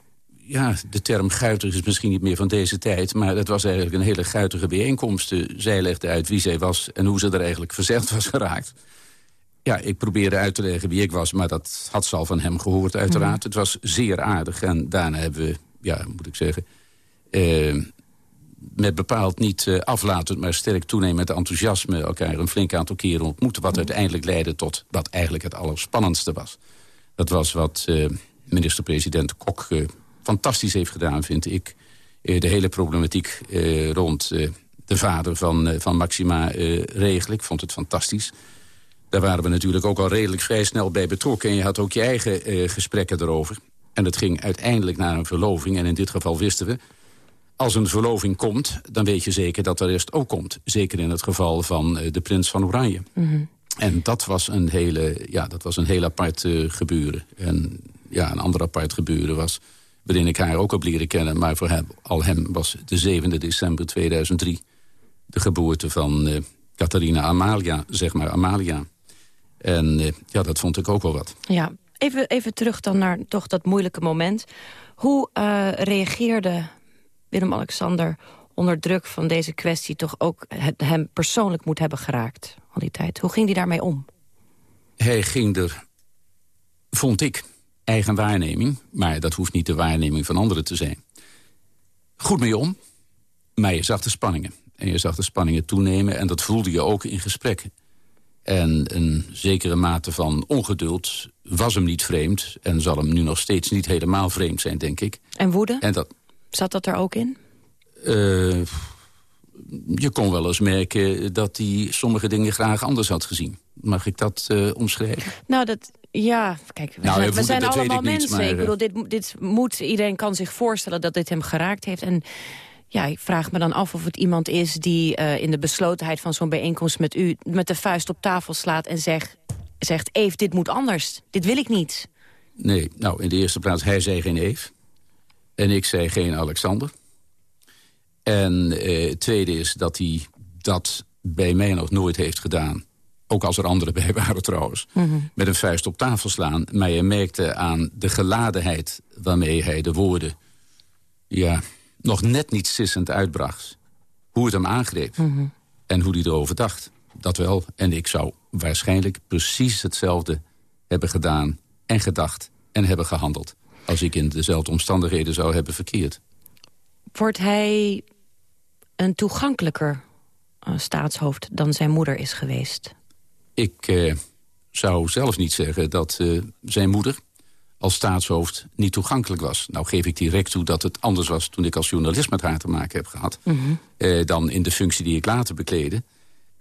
ja, de term guitig is misschien niet meer van deze tijd... maar het was eigenlijk een hele guitige bijeenkomst. Zij legde uit wie zij was en hoe ze er eigenlijk verzegd was geraakt. Ja, ik probeerde uit te leggen wie ik was, maar dat had ze al van hem gehoord uiteraard. Mhm. Het was zeer aardig en daarna hebben we, ja, moet ik zeggen... Eh, met bepaald niet uh, aflatend, maar sterk toenemend enthousiasme... elkaar een flink aantal keren ontmoeten... wat mhm. uiteindelijk leidde tot wat eigenlijk het allerspannendste was. Dat was wat uh, minister-president Kok fantastisch heeft gedaan, vind ik. de hele problematiek rond de vader van, van Maxima regelen. Ik vond het fantastisch. Daar waren we natuurlijk ook al redelijk vrij snel bij betrokken. En je had ook je eigen gesprekken erover. En het ging uiteindelijk naar een verloving. En in dit geval wisten we... als een verloving komt, dan weet je zeker dat de rest ook komt. Zeker in het geval van uh, de prins van Oranje. Mm En dat was een hele, ja, dat was een heel apart uh, gebeuren. En ja, een ander apart gebeuren was... waarin ik haar ook heb leren kennen... maar voor hem, al hem was de 7 december 2003... de geboorte van Catharina Amalia, zeg maar Amalia. En eh, ja, dat vond ik ook wel wat.
Ja, even, even terug dan naar toch dat moeilijke moment. Hoe uh, reageerde Willem-Alexander onder druk van deze kwestie... toch ook hem persoonlijk moet hebben geraakt al die tijd? Hoe ging hij daarmee om?
Hij ging er, vond ik, eigen waarneming... maar dat hoeft niet de waarneming van anderen te zijn... goed mee om, maar je zag de spanningen. En je zag de spanningen toenemen en dat voelde je ook in gesprekken. En een zekere mate van ongeduld was hem niet vreemd... en zal hem nu nog steeds niet helemaal vreemd zijn, denk ik.
En woede? En dat, Zat dat er ook in?
Uh, je kon wel eens merken dat hij sommige dingen graag anders had gezien. Mag ik dat uh, omschrijven?
Nou, dat, ja, kijk, we nou, zijn, we zijn allemaal mensen. maar, ik bedoel, dit, dit moet, iedereen kan zich voorstellen dat dit hem geraakt heeft. En ja, ik vraag me dan af of het iemand is die uh, in de beslotenheid van zo'n bijeenkomst met u... met de vuist op tafel slaat en zeg, zegt... Eve, dit moet anders. Dit wil ik niet.
Nee, nou, in de eerste plaats, hij zei geen Eve. En ik zei geen Alexander. En uh, het tweede is dat hij dat bij mij nog nooit heeft gedaan. Ook als er anderen bij waren trouwens. Mhm. Met een vuist op tafel slaan. Maar je merkte aan de geladenheid waarmee hij de woorden... ja, nog net niet sissend uitbracht. Hoe het hem aangreep mhm. en hoe hij erover dacht. Dat wel. En ik zou waarschijnlijk precies hetzelfde hebben gedaan en gedacht en hebben gehandeld... als ik in dezelfde omstandigheden zou hebben verkeerd.
Wordt hij een toegankelijker uh, staatshoofd dan zijn moeder is geweest?
Ik uh, zou zelf niet zeggen dat uh, zijn moeder als staatshoofd niet toegankelijk was. Nou geef ik direct toe dat het anders was toen ik als journalist met haar te maken heb gehad... Mhm. eh, dan in de functie die ik later bekleedde.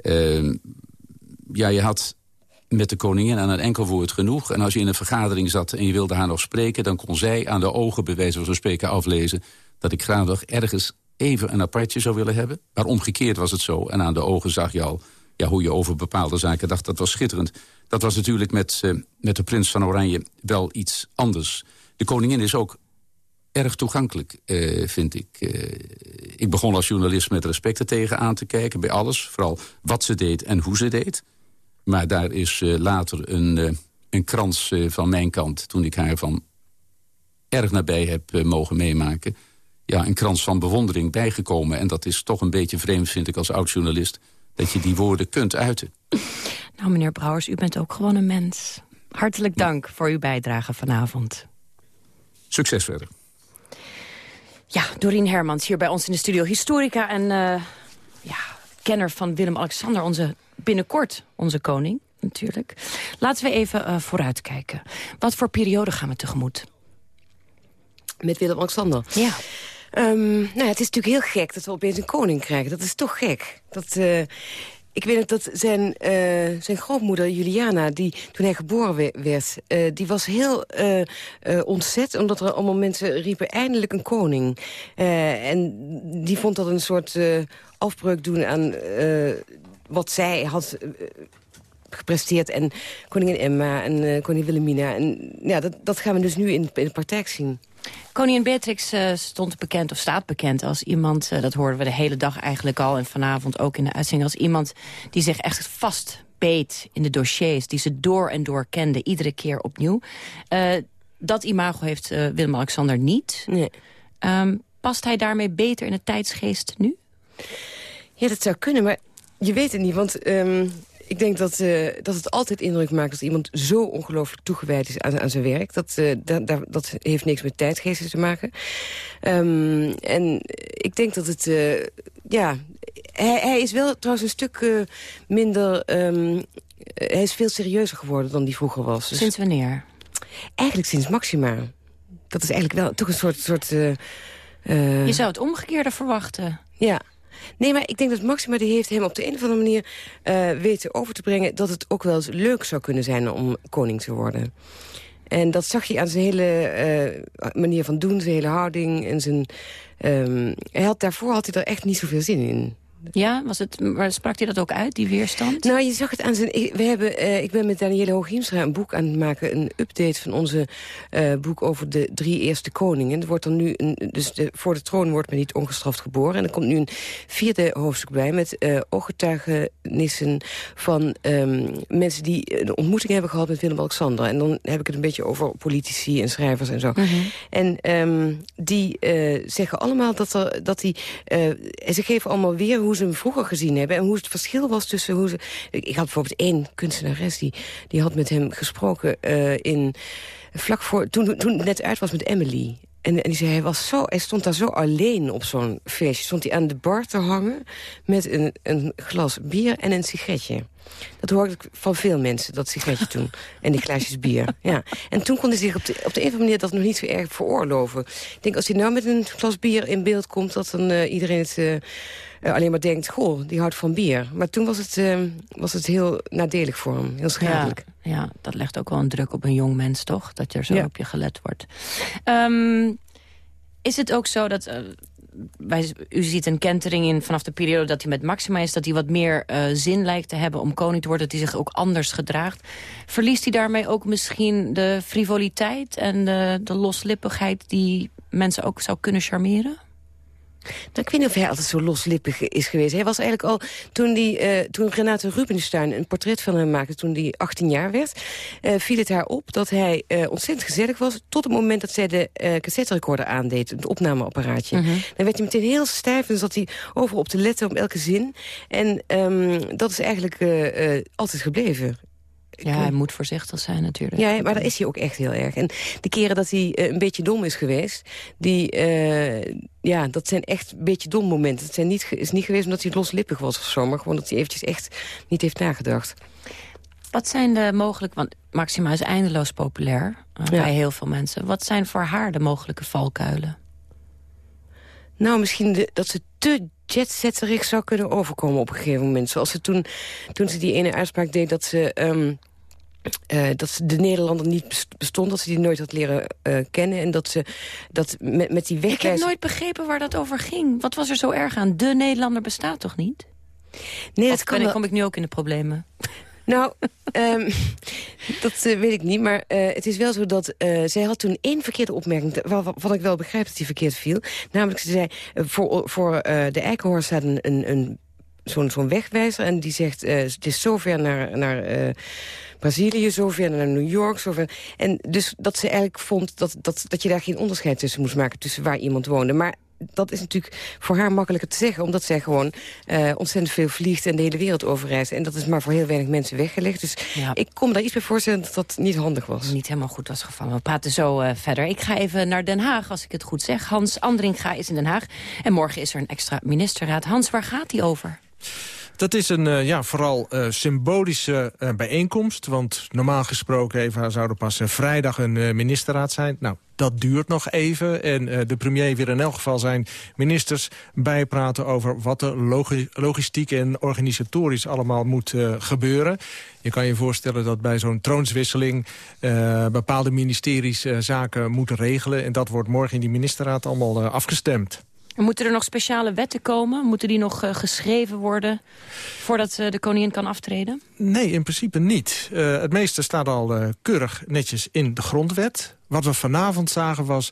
Uh, ja, je had met de koningin aan een enkel woord genoeg. En als je in een vergadering zat en je wilde haar nog spreken... dan kon zij aan de ogen, bij wijze van spreken, aflezen... dat ik graag nog ergens even een apartje zou willen hebben. Maar omgekeerd was het zo. En aan de ogen zag je al ja, hoe je over bepaalde zaken dacht. Dat was schitterend. Dat was natuurlijk met, uh, met de prins van Oranje wel iets anders. De koningin is ook erg toegankelijk, uh, vind ik. Uh, ik begon als journalist met respect er tegen aan te kijken bij alles. Vooral wat ze deed en hoe ze deed. Maar daar is later een, een krans van mijn kant... toen ik haar van erg nabij heb mogen meemaken... ja, een krans van bewondering bijgekomen. En dat is toch een beetje vreemd, vind ik, als oud-journalist... dat je die woorden kunt uiten.
Nou, meneer Brouwers, u bent ook gewoon een mens. Hartelijk dank voor uw bijdrage vanavond.
Succes verder.
Ja, Dorien Hermans hier bij ons in de studio. Historica en uh, ja, kenner van Willem-Alexander, onze binnenkort onze koning natuurlijk. Laten we even uh, vooruitkijken. Wat voor periode gaan we tegemoet?
Met Willem-Alexander?
Ja.
Um, nou, het is natuurlijk heel gek dat we opeens een koning krijgen. Dat is toch gek. Dat, uh, ik weet dat zijn, uh, zijn grootmoeder Juliana, die toen hij geboren werd... Uh, die was heel ontzet, omdat er allemaal mensen riepen... eindelijk een koning. en die vond dat een soort afbreuk doen aan wat zij had gepresteerd. En koningin Emma en koningin Wilhelmina. En ja, dat, dat gaan we dus nu in, in de praktijk zien.
Koningin Beatrix uh, stond bekend, of staat bekend als iemand... Uh, dat hoorden we de hele dag eigenlijk al en vanavond ook in de uitzending... als iemand die zich echt vastbeet in de dossiers... die ze door en door kende, iedere keer opnieuw. Uh, dat imago heeft Willem-Alexander niet.
Nee.
Um, past hij daarmee beter in de tijdsgeest nu?
Ja, dat zou kunnen, maar je weet het niet. Want um, ik denk dat, uh, dat het altijd indruk maakt als iemand zo ongelooflijk toegewijd is aan, aan zijn werk. Dat, uh, dat, dat heeft niks met tijdgeesten te maken. Um, en ik denk dat het, uh, ja, hij, hij, is wel trouwens een stuk minder, um, hij is veel serieuzer geworden dan die vroeger was.
Dus sinds wanneer?
Eigenlijk sinds Maxima. Dat is eigenlijk wel toch een soort... soort
je zou het omgekeerde verwachten.
Ja. Nee, maar ik denk dat Maxima die heeft hem op de een of andere manier uh, weten over te brengen... dat het ook wel eens leuk zou kunnen zijn om koning te worden. En dat zag je aan zijn hele uh, manier van doen, zijn hele houding. En zijn, um, hij had, daarvoor had hij er echt niet zoveel zin in.
Ja, was het, maar sprak hij dat ook uit, die weerstand?
Nou, je zag het aan zijn... We hebben, uh, ik ben met Danielle Hooghiemstra een boek aan het maken. Een update van onze uh, boek over de drie eerste koningen. Er wordt dan nu een, dus de, voor de troon wordt men niet ongestraft geboren. En er komt nu een vierde hoofdstuk bij... met uh, ooggetuigenissen van um, mensen die een ontmoeting hebben gehad met Willem-Alexander. En dan heb ik het een beetje over politici en schrijvers en zo. Mm -hmm. En um, die zeggen allemaal dat, er, dat die... ze geven allemaal weer hoe hoe ze hem vroeger gezien hebben... en hoe het verschil was tussen hoe ze... Ik had bijvoorbeeld één kunstenares die, die had met hem gesproken uh, in... Vlak voor, toen, toen het net uit was met Emily. En, en die zei, hij, was zo, hij stond daar zo alleen op zo'n feestje. Stond hij aan de bar te hangen met een, een glas bier en een sigaretje. Dat hoorde ik van veel mensen, dat sigaretje toen. En die glaasjes bier. Ja. En toen kon hij zich op de, op de een of andere manier dat nog niet zo erg veroorloven. Ik denk, als hij nou met een glas bier in beeld komt... dat dan uh, iedereen het... Uh, alleen maar denkt, goh, die houdt van bier. Maar toen was het, was het heel nadelig voor hem, heel schadelijk.
Ja, ja, dat legt ook wel een druk op een jong mens, toch? Dat er zo ja. op je gelet wordt. Um, is het ook zo dat... Wij, u ziet een kentering in vanaf de periode dat hij met Maxima is... dat hij wat meer uh, zin lijkt te hebben om koning te worden... dat hij zich ook anders gedraagt. Verliest hij daarmee ook misschien de frivoliteit en de, de loslippigheid... die mensen ook zou kunnen charmeren?
Nou, ik weet niet of hij altijd zo loslippig is geweest. Hij was eigenlijk al, toen, die, uh, toen Renate Rubenstein een portret van hem maakte... toen hij 18 jaar werd, uh, viel het haar op dat hij uh, ontzettend gezellig was... tot het moment dat zij de uh, cassette-recorder aandeed, het opnameapparaatje. -hmm. Dan werd hij meteen heel stijf en zat hij over op te letten op elke zin. En um, dat is eigenlijk altijd gebleven.
Ja, hij moet voorzichtig zijn natuurlijk.
Ja, maar dat is hij ook echt heel erg. En de keren dat hij uh, een beetje dom is geweest... Die, uh, ja, dat zijn echt een beetje dom momenten. Het zijn niet, is niet geweest omdat hij loslippig was of zo... maar gewoon dat hij eventjes echt niet heeft nagedacht.
Wat zijn de mogelijke... Want Maxima is eindeloos populair uh, ja. bij heel veel mensen. Wat zijn voor haar de mogelijke valkuilen?
Nou, misschien de, dat ze te jetsetterig zou kunnen overkomen op een gegeven moment. Zoals ze toen, toen ze die ene uitspraak deed dat ze... Um, uh, dat ze de Nederlander niet bestond, dat ze die nooit had leren uh, kennen. En dat ze dat met, met die wegwijs...
Ik heb nooit begrepen waar dat over ging. Wat was er zo erg aan? De Nederlander bestaat toch niet?
Nee,
dat kan, wel... kom ik nu ook in de problemen?
Nou, um, dat uh, weet ik niet. Maar uh, het is wel zo dat uh, zij had toen één verkeerde opmerking... wat ik wel begrijp dat die verkeerd viel. Namelijk, ze zei, voor, voor de Eikenhorst staat een, een, een zo'n zo'n wegwijzer... en die zegt, het is zover naar... naar Brazilië, zover naar New York. Zover. En dus dat ze eigenlijk vond dat, dat, dat je daar geen onderscheid tussen moest maken... tussen waar iemand woonde. Maar dat is natuurlijk voor haar makkelijker te zeggen... omdat zij gewoon uh, ontzettend veel vliegt en de hele wereld overreist. En dat is maar voor heel weinig mensen weggelegd. Dus ja. ik kom daar iets bij voorstellen dat dat niet handig was.
Niet helemaal goed was gevallen. We praten zo uh, verder. Ik ga even naar Den Haag, als ik het goed zeg. Hans Andringa is in Den Haag. En morgen is er een extra ministerraad. Hans, waar gaat die over?
Dat is een uh, ja, vooral uh, symbolische uh, bijeenkomst. Want normaal gesproken Eva, zou er pas vrijdag een ministerraad zijn. Nou, dat duurt nog even. En de premier wil in elk geval zijn ministers bijpraten... over wat er logi logistiek en organisatorisch allemaal moet gebeuren. Je kan je voorstellen dat bij zo'n troonswisseling... bepaalde ministeries zaken moeten regelen. En dat wordt morgen in die ministerraad allemaal afgestemd.
Moeten er nog speciale wetten komen? Moeten die nog uh, geschreven worden voordat uh, de koningin kan aftreden?
Nee, in principe niet. Uh, het meeste staat al keurig netjes in de grondwet. Wat we vanavond zagen was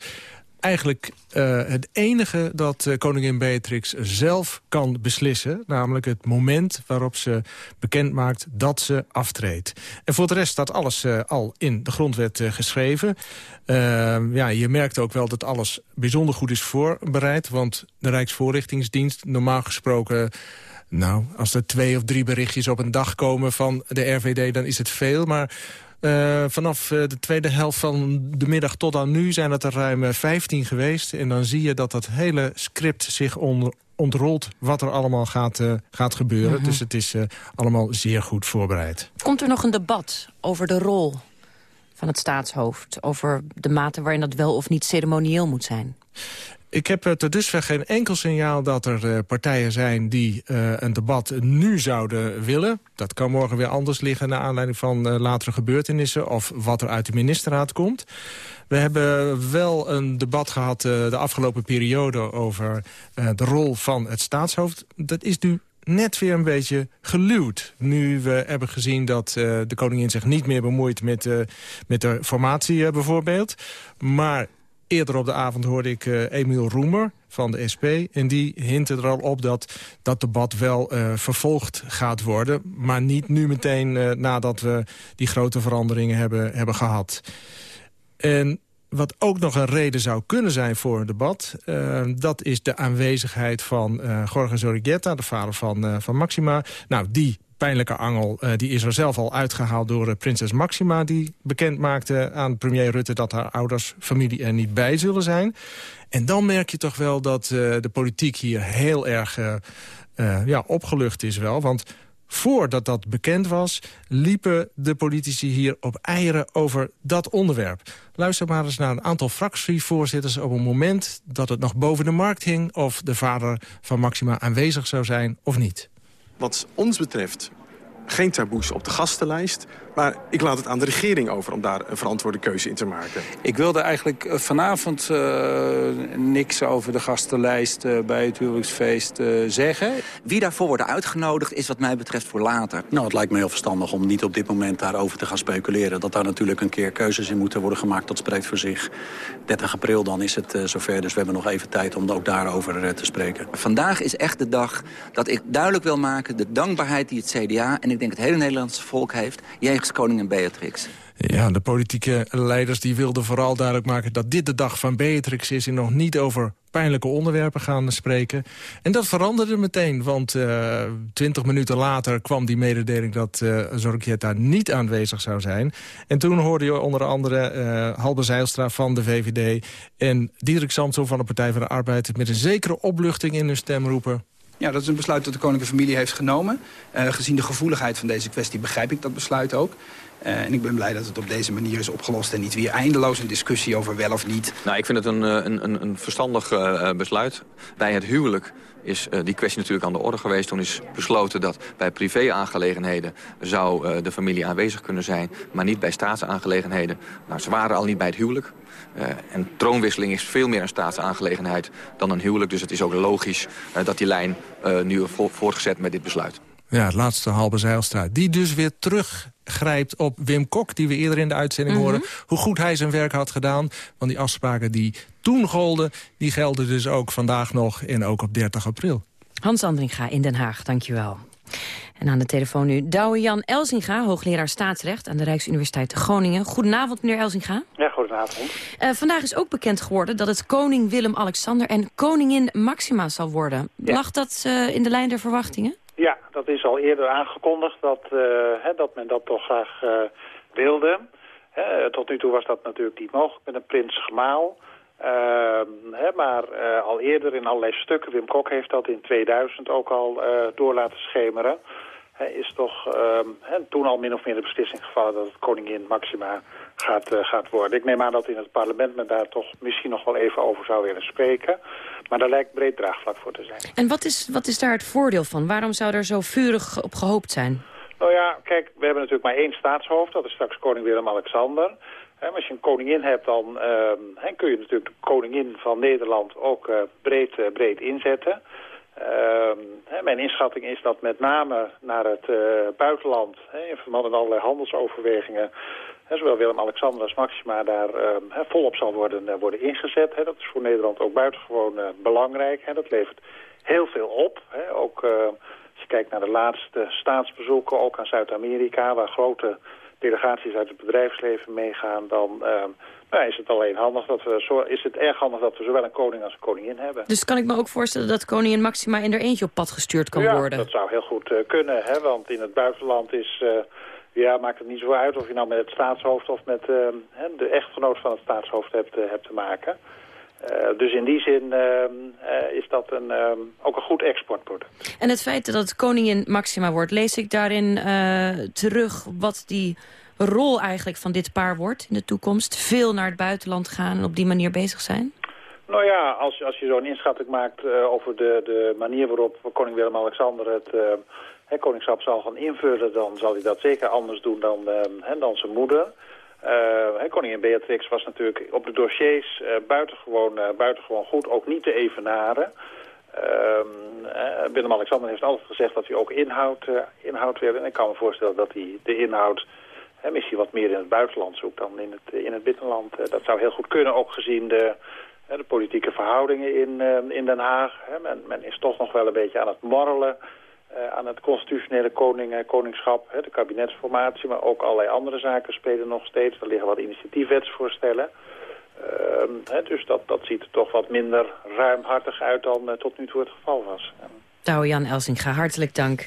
eigenlijk uh, het enige dat uh, koningin Beatrix zelf kan beslissen. Namelijk het moment waarop ze bekend maakt dat ze aftreedt. En voor de rest staat alles uh, al in de grondwet geschreven. ja, je merkt ook wel dat alles bijzonder goed is voorbereid. Want de Rijksvoorrichtingsdienst, normaal gesproken... Nou, als er twee of drie berichtjes op een dag komen van de RVD, dan is het veel. Maar uh, vanaf uh, de tweede helft van de middag tot aan nu zijn het er ruim 15 geweest. En dan zie je dat dat hele script zich onder, ontrolt wat er allemaal gaat, uh, gaat gebeuren. -hmm. Dus het is allemaal zeer goed voorbereid.
Komt er nog een debat over de rol van het staatshoofd? Over de mate waarin dat wel of niet ceremonieel moet zijn?
Ik heb tot dusver geen enkel signaal dat er uh, partijen zijn... die uh, een debat nu zouden willen. Dat kan morgen weer anders liggen... naar aanleiding van latere gebeurtenissen... of wat er uit de ministerraad komt. We hebben wel een debat gehad de afgelopen periode... over de rol van het staatshoofd. Dat is nu net weer een beetje geluwd. Nu we hebben gezien dat de koningin zich niet meer bemoeit met, met de formatie bijvoorbeeld. Maar Eerder op de avond hoorde ik uh, Emiel Roemer van de SP. En die hintte er al op dat dat debat wel uh, vervolgd gaat worden. Maar niet nu meteen uh, nadat we die grote veranderingen hebben, hebben gehad. En wat ook nog een reden zou kunnen zijn voor een debat... Uh, dat is de aanwezigheid van uh, Jorge de vader van, uh, van Maxima. Nou, die pijnlijke angel die is er zelf al uitgehaald door prinses Maxima... die bekend maakte aan premier Rutte dat haar ouders, familie er niet bij zullen zijn. En dan merk je toch wel dat de politiek hier heel erg ja, opgelucht is wel. Want voordat dat bekend was, liepen de politici hier op eieren over dat onderwerp. Luister maar eens naar een aantal fractievoorzitters op een moment dat het nog boven de markt hing... of de vader van Maxima aanwezig zou zijn of niet
wat ons betreft geen taboes op de gastenlijst. Maar ik laat het aan de regering over om daar een verantwoorde keuze in te maken.
Ik wilde eigenlijk eh, vanavond uh, niks over de gastenlijst uh, bij het huwelijksfeest uh, zeggen.
Wie daarvoor wordt uitgenodigd is wat mij betreft voor later.
Nou, het lijkt me heel verstandig om niet op dit moment daarover te gaan speculeren. Dat daar natuurlijk een keer keuzes in moeten worden gemaakt. Dat spreekt voor zich. 30 april dan is het zover, dus we hebben nog even tijd om ook daarover te spreken.
Vandaag is echt de dag dat ik duidelijk wil maken... de dankbaarheid die het CDA en ik denk het hele Nederlandse volk heeft... jegens koningin Beatrix.
Ja, de politieke leiders die wilden vooral duidelijk maken... dat dit de dag van Beatrix is en nog niet over pijnlijke onderwerpen gaan spreken. En dat veranderde meteen, want uh, twintig minuten later kwam die mededeling... dat uh, Zorgetta niet aanwezig zou zijn. En toen hoorde je onder andere uh, Halbe Zeilstra van de VVD... en Diederik Samson van de Partij van de Arbeid... met een zekere opluchting in hun stem roepen...
Ja, dat is een besluit dat de koninklijke familie heeft genomen. Uh, gezien de gevoeligheid van deze kwestie begrijp ik dat besluit ook. Uh, en ik ben blij dat het op deze manier is opgelost... en niet weer eindeloos een discussie over wel of niet.
Nou, ik vind het een, een, een, een verstandig besluit. Bij het huwelijk is uh, die kwestie natuurlijk aan de orde geweest. Toen is besloten dat bij privé-aangelegenheden zou uh, de familie aanwezig kunnen zijn... maar niet bij staatsaangelegenheden. Nou, ze waren al niet bij het huwelijk. Uh, en troonwisseling is veel meer een staatsaangelegenheid dan een huwelijk. Dus het is ook logisch dat die lijn nu wordt voortgezet met dit besluit.
Ja, het laatste Halbe Zijlstra. Die dus weer teruggrijpt op Wim Kok, die we eerder in de uitzending mm -hmm. hoorden. Hoe goed hij zijn werk had gedaan. Want die afspraken die toen golden, die gelden dus ook vandaag nog en ook op 30 april.
Hans Andringa in Den Haag, dankjewel. En aan de telefoon nu Douwe Jan Elzinga, hoogleraar staatsrecht aan de Rijksuniversiteit Groningen. Goedenavond, meneer Elzinga.
Ja, goedenavond.
Uh, vandaag is ook bekend geworden dat het koning Willem-Alexander en koningin Maxima zal worden. Ja. Lag dat uh, in de lijn der verwachtingen?
Ja, dat is al eerder aangekondigd dat, uh, hè, dat men dat toch graag wilde. tot nu toe was dat natuurlijk niet mogelijk met een prins Gemaal. Hè, maar al eerder in allerlei stukken, Wim Kok heeft dat in 2000 ook al door laten schemeren is toch uh, toen al min of meer de beslissing gevallen dat het koningin Maxima gaat, uh, gaat worden. Ik neem aan dat in het parlement men daar toch misschien nog wel even over zou willen spreken. Maar daar lijkt breed draagvlak voor te zijn.
En wat is, wat is daar het voordeel van? Waarom zou er zo vurig op gehoopt zijn?
Nou ja, kijk, we hebben natuurlijk maar één staatshoofd. Dat is straks koning Willem-Alexander. als je een koningin hebt, dan uh, kun je natuurlijk de koningin van Nederland ook uh, breed, uh, breed inzetten. Hè, mijn inschatting is dat met name naar het uh, buitenland, hè, in verband met allerlei handelsoverwegingen, zowel Willem-Alexander als Maxima daar volop zal worden, worden ingezet. dat is voor Nederland ook buitengewoon belangrijk. dat levert heel veel op. ook als je kijkt naar de laatste staatsbezoeken, ook aan Zuid-Amerika... waar grote delegaties uit het bedrijfsleven meegaan... dan nou, is het alleen handig dat we zo, is het erg handig dat we zowel een koning als een koningin hebben.
Dus kan ik me ook voorstellen dat koningin Maxima in er eentje op pad gestuurd kan
ja,
worden?
dat zou heel goed uh, kunnen, hè, want in het buitenland is... Uh, ja, maakt het niet zo uit of je nou met het staatshoofd of met uh, de echtgenoot van het staatshoofd hebt, hebt te maken. Dus in die zin is dat een, ook een goed exportproduct.
En het feit dat het koningin Maxima wordt, lees ik daarin terug wat die rol eigenlijk van dit paar wordt in de toekomst? Veel naar het buitenland gaan en op die manier bezig zijn?
Nou ja, als, als je zo'n inschatting maakt over de, de manier waarop koning Willem-Alexander het uh, koningschap zal gaan invullen... dan zal hij dat zeker anders doen dan, uh, dan zijn moeder. Koningin Beatrix was natuurlijk op de dossiers buitengewoon, buitengewoon goed, ook niet te evenaren. Willem-Alexander heeft altijd gezegd dat hij ook inhoud, inhoud wil. En ik kan me voorstellen dat hij de inhoud misschien wat meer in het buitenland zoekt dan in het, in het binnenland. Eh, dat zou heel goed kunnen, ook gezien de, de politieke verhoudingen in, eh, in Den Haag. Men, men, is toch nog wel een beetje aan het morrelen aan het constitutionele koning, koningschap, hè, de kabinetsformatie, maar ook allerlei andere zaken spelen nog steeds. Er liggen wat initiatiefwetsvoorstellen. Uh, hè, dus dat, dat ziet er toch wat minder ruimhartig uit dan uh, tot nu toe het geval was.
Douwe Jan Elsinga, hartelijk dank.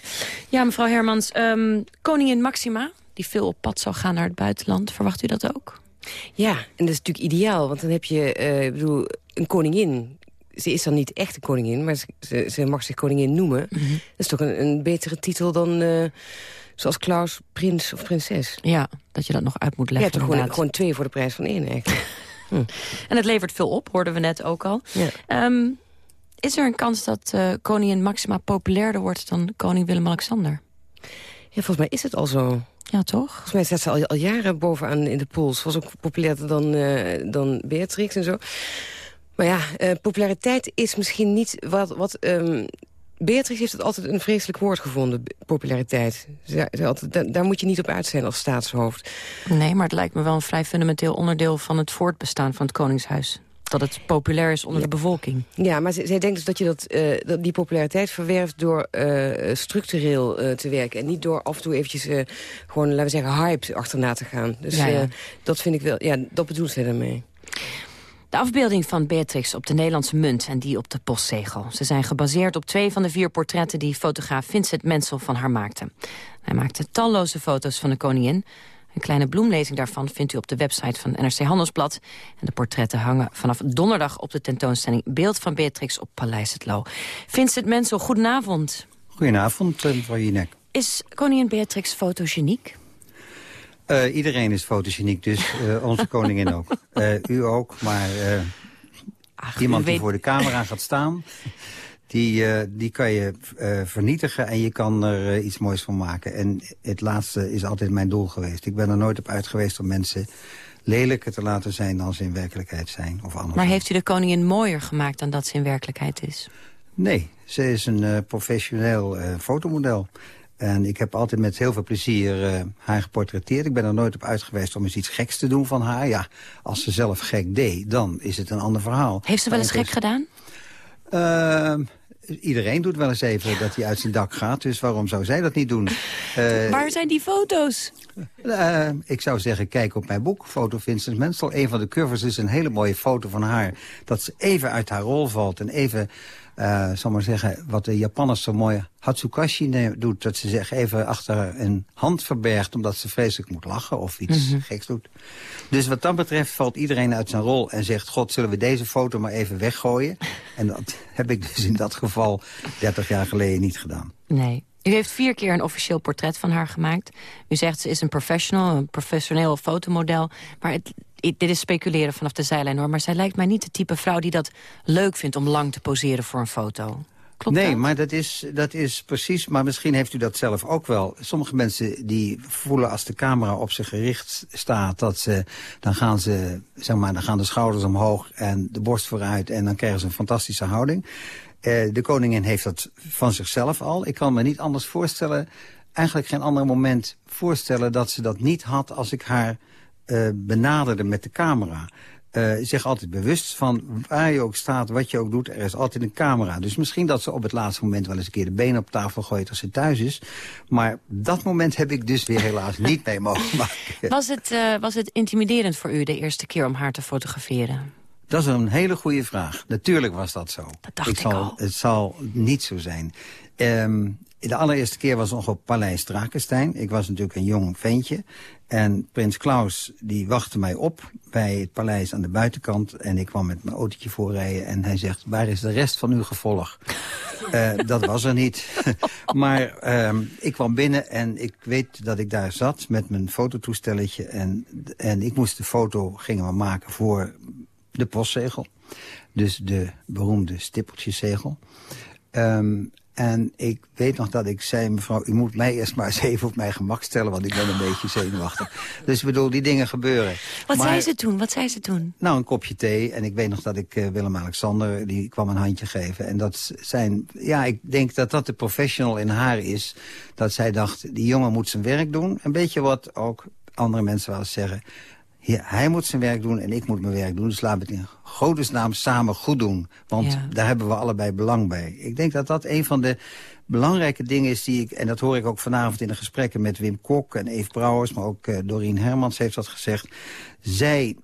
Ja, mevrouw Hermans, um, koningin Maxima, die veel op pad zal gaan naar het buitenland. Verwacht u dat ook?
Ja, en dat is natuurlijk ideaal. Want dan heb je uh, bedoel, een koningin. Ze is dan niet echt een koningin, maar ze, ze mag zich koningin noemen. Mhm. Dat is toch een, een betere titel dan... Uh, zoals Klaus, prins of prinses.
Ja, dat je dat nog uit moet leggen.
Ja, toch gewoon, gewoon, twee voor de prijs van één eigenlijk.
hm. En het levert veel op, hoorden we net ook al. Ja. Um, is er een kans dat uh, koningin Maxima populairder wordt dan koning Willem-Alexander?
Ja, volgens mij is het al zo.
Ja, toch?
Volgens mij staat ze al, al jaren bovenaan in de pools. Was ook populairder dan, uh, dan Beatrix en zo. Maar ja, uh, populariteit is misschien niet wat... wat um, Beatrix heeft het altijd een vreselijk woord gevonden, populariteit. Ze, ze altijd, daar, daar, moet je niet op uit zijn als staatshoofd.
Nee, maar het lijkt me wel een vrij fundamenteel onderdeel... van het voortbestaan van het Koningshuis dat het populair is onder de bevolking.
Ja, maar zij denkt dus dat je dat, uh, dat die populariteit verwerft... door uh, structureel uh, te werken. En niet door af en toe eventjes gewoon, laten we zeggen, hype achterna te gaan. Dus ja, ja. dat vind ik wel, ja, dat bedoelt zij daarmee.
De afbeelding van Beatrix op de Nederlandse munt en die op de postzegel. Ze zijn gebaseerd op twee van de vier portretten die fotograaf Vincent Mensel van haar maakte. Hij maakte talloze foto's van de koningin... Een kleine bloemlezing daarvan vindt u op de website van NRC Handelsblad. En de portretten hangen vanaf donderdag op de tentoonstelling Beeld van Beatrix op Paleis het Loo. Vincent Mensel, goedenavond.
Goedenavond, mevrouw Jinek.
Is koningin Beatrix fotogeniek?
Uh, iedereen is fotogeniek, dus uh, onze koningin ook. Uh, u ook, maar Ach, iemand die voor de camera gaat staan die, die kan je vernietigen en je kan er iets moois van maken. En het laatste is altijd mijn doel geweest. Ik ben er nooit op uit geweest om mensen lelijker te laten zijn dan ze in werkelijkheid zijn. Of anders.
Maar heeft u de koningin mooier gemaakt dan dat ze in werkelijkheid is?
Nee, ze is een professioneel fotomodel. En ik heb altijd met heel veel plezier haar geportretteerd. Ik ben er nooit op uit geweest om eens iets geks te doen van haar. Ja, als ze zelf gek deed, dan is het een ander verhaal.
Heeft ze wel eens gek gedaan?
Uh, iedereen doet wel eens even dat hij uit zijn dak gaat. Dus waarom zou zij dat niet doen?
Uh, Waar zijn die foto's?
Uh, ik zou zeggen, kijk op mijn boek, Foto Vincent Mensel. Een van de covers is een hele mooie foto van haar. Dat ze even uit haar rol valt en even uh, zal maar zeggen, wat de Japanners zo mooi Hatsukashi doet. Dat ze zich even achter een hand verbergt omdat ze vreselijk moet lachen of iets mm -hmm. geks doet. Dus wat dat betreft valt iedereen uit zijn rol en zegt... God, zullen we deze foto maar even weggooien? En dat heb ik dus in dat geval 30 jaar geleden niet gedaan.
Nee. U heeft vier keer een officieel portret van haar gemaakt. U zegt ze is een professional, een professioneel fotomodel. Maar het, dit is speculeren vanaf de zijlijn hoor. Maar zij lijkt mij niet de type vrouw die dat leuk vindt om lang te poseren voor een foto. Klopt
nee,
dat?
maar dat is, dat is precies... Maar misschien heeft u dat zelf ook wel. Sommige mensen die voelen als de camera op ze gericht staat... Dat ze, dan, gaan ze, zeg maar, dan gaan de schouders omhoog en de borst vooruit... en dan krijgen ze een fantastische houding. Uh, de koningin heeft dat van zichzelf al. Ik kan me niet anders voorstellen... eigenlijk geen ander moment voorstellen dat ze dat niet had... als ik haar uh, benaderde met de camera... Uh, zich altijd bewust van waar je ook staat, wat je ook doet. Er is altijd een camera. Dus misschien dat ze op het laatste moment wel eens een keer de benen op tafel gooit als ze thuis is. Maar dat moment heb ik dus weer helaas niet mee mogen maken.
Was het, uh, was het intimiderend voor u de eerste keer om haar te fotograferen?
Dat is een hele goede vraag. Natuurlijk was dat zo.
Dat dacht ik,
zal,
al.
Het zal niet zo zijn. Um, de allereerste keer was nog op Paleis Drakenstein. Ik was natuurlijk een jong ventje. En prins Klaus die wachtte mij op bij het paleis aan de buitenkant. En ik kwam met mijn autootje voorrijden. En hij zegt, waar is de rest van uw gevolg? uh, dat was er niet. maar uh, ik kwam binnen en ik weet dat ik daar zat met mijn fototoestelletje. En, en ik moest de foto gingen we maken voor de postzegel. Dus de beroemde stippeltjeszegel. Um, en ik weet nog dat ik zei, mevrouw, u moet mij eerst maar eens even op mijn gemak stellen... want ik ben een beetje zenuwachtig. Dus ik bedoel, die dingen gebeuren.
Wat maar, zei ze toen? Wat zei ze toen?
Nou, een kopje thee. En ik weet nog dat ik uh, Willem-Alexander, die kwam een handje geven. En dat zijn, ja, ik denk dat dat de professional in haar is. Dat zij dacht, die jongen moet zijn werk doen. Een beetje wat ook andere mensen wel eens zeggen ja, hij moet zijn werk doen en ik moet mijn werk doen. Dus laten we het in godesnaam samen goed doen. Want ja. daar hebben we allebei belang bij. Ik denk dat dat een van de belangrijke dingen is die ik... en dat hoor ik ook vanavond in de gesprekken met Wim Kok en Eve Brouwers... maar ook uh, Doreen Hermans heeft dat gezegd. Zij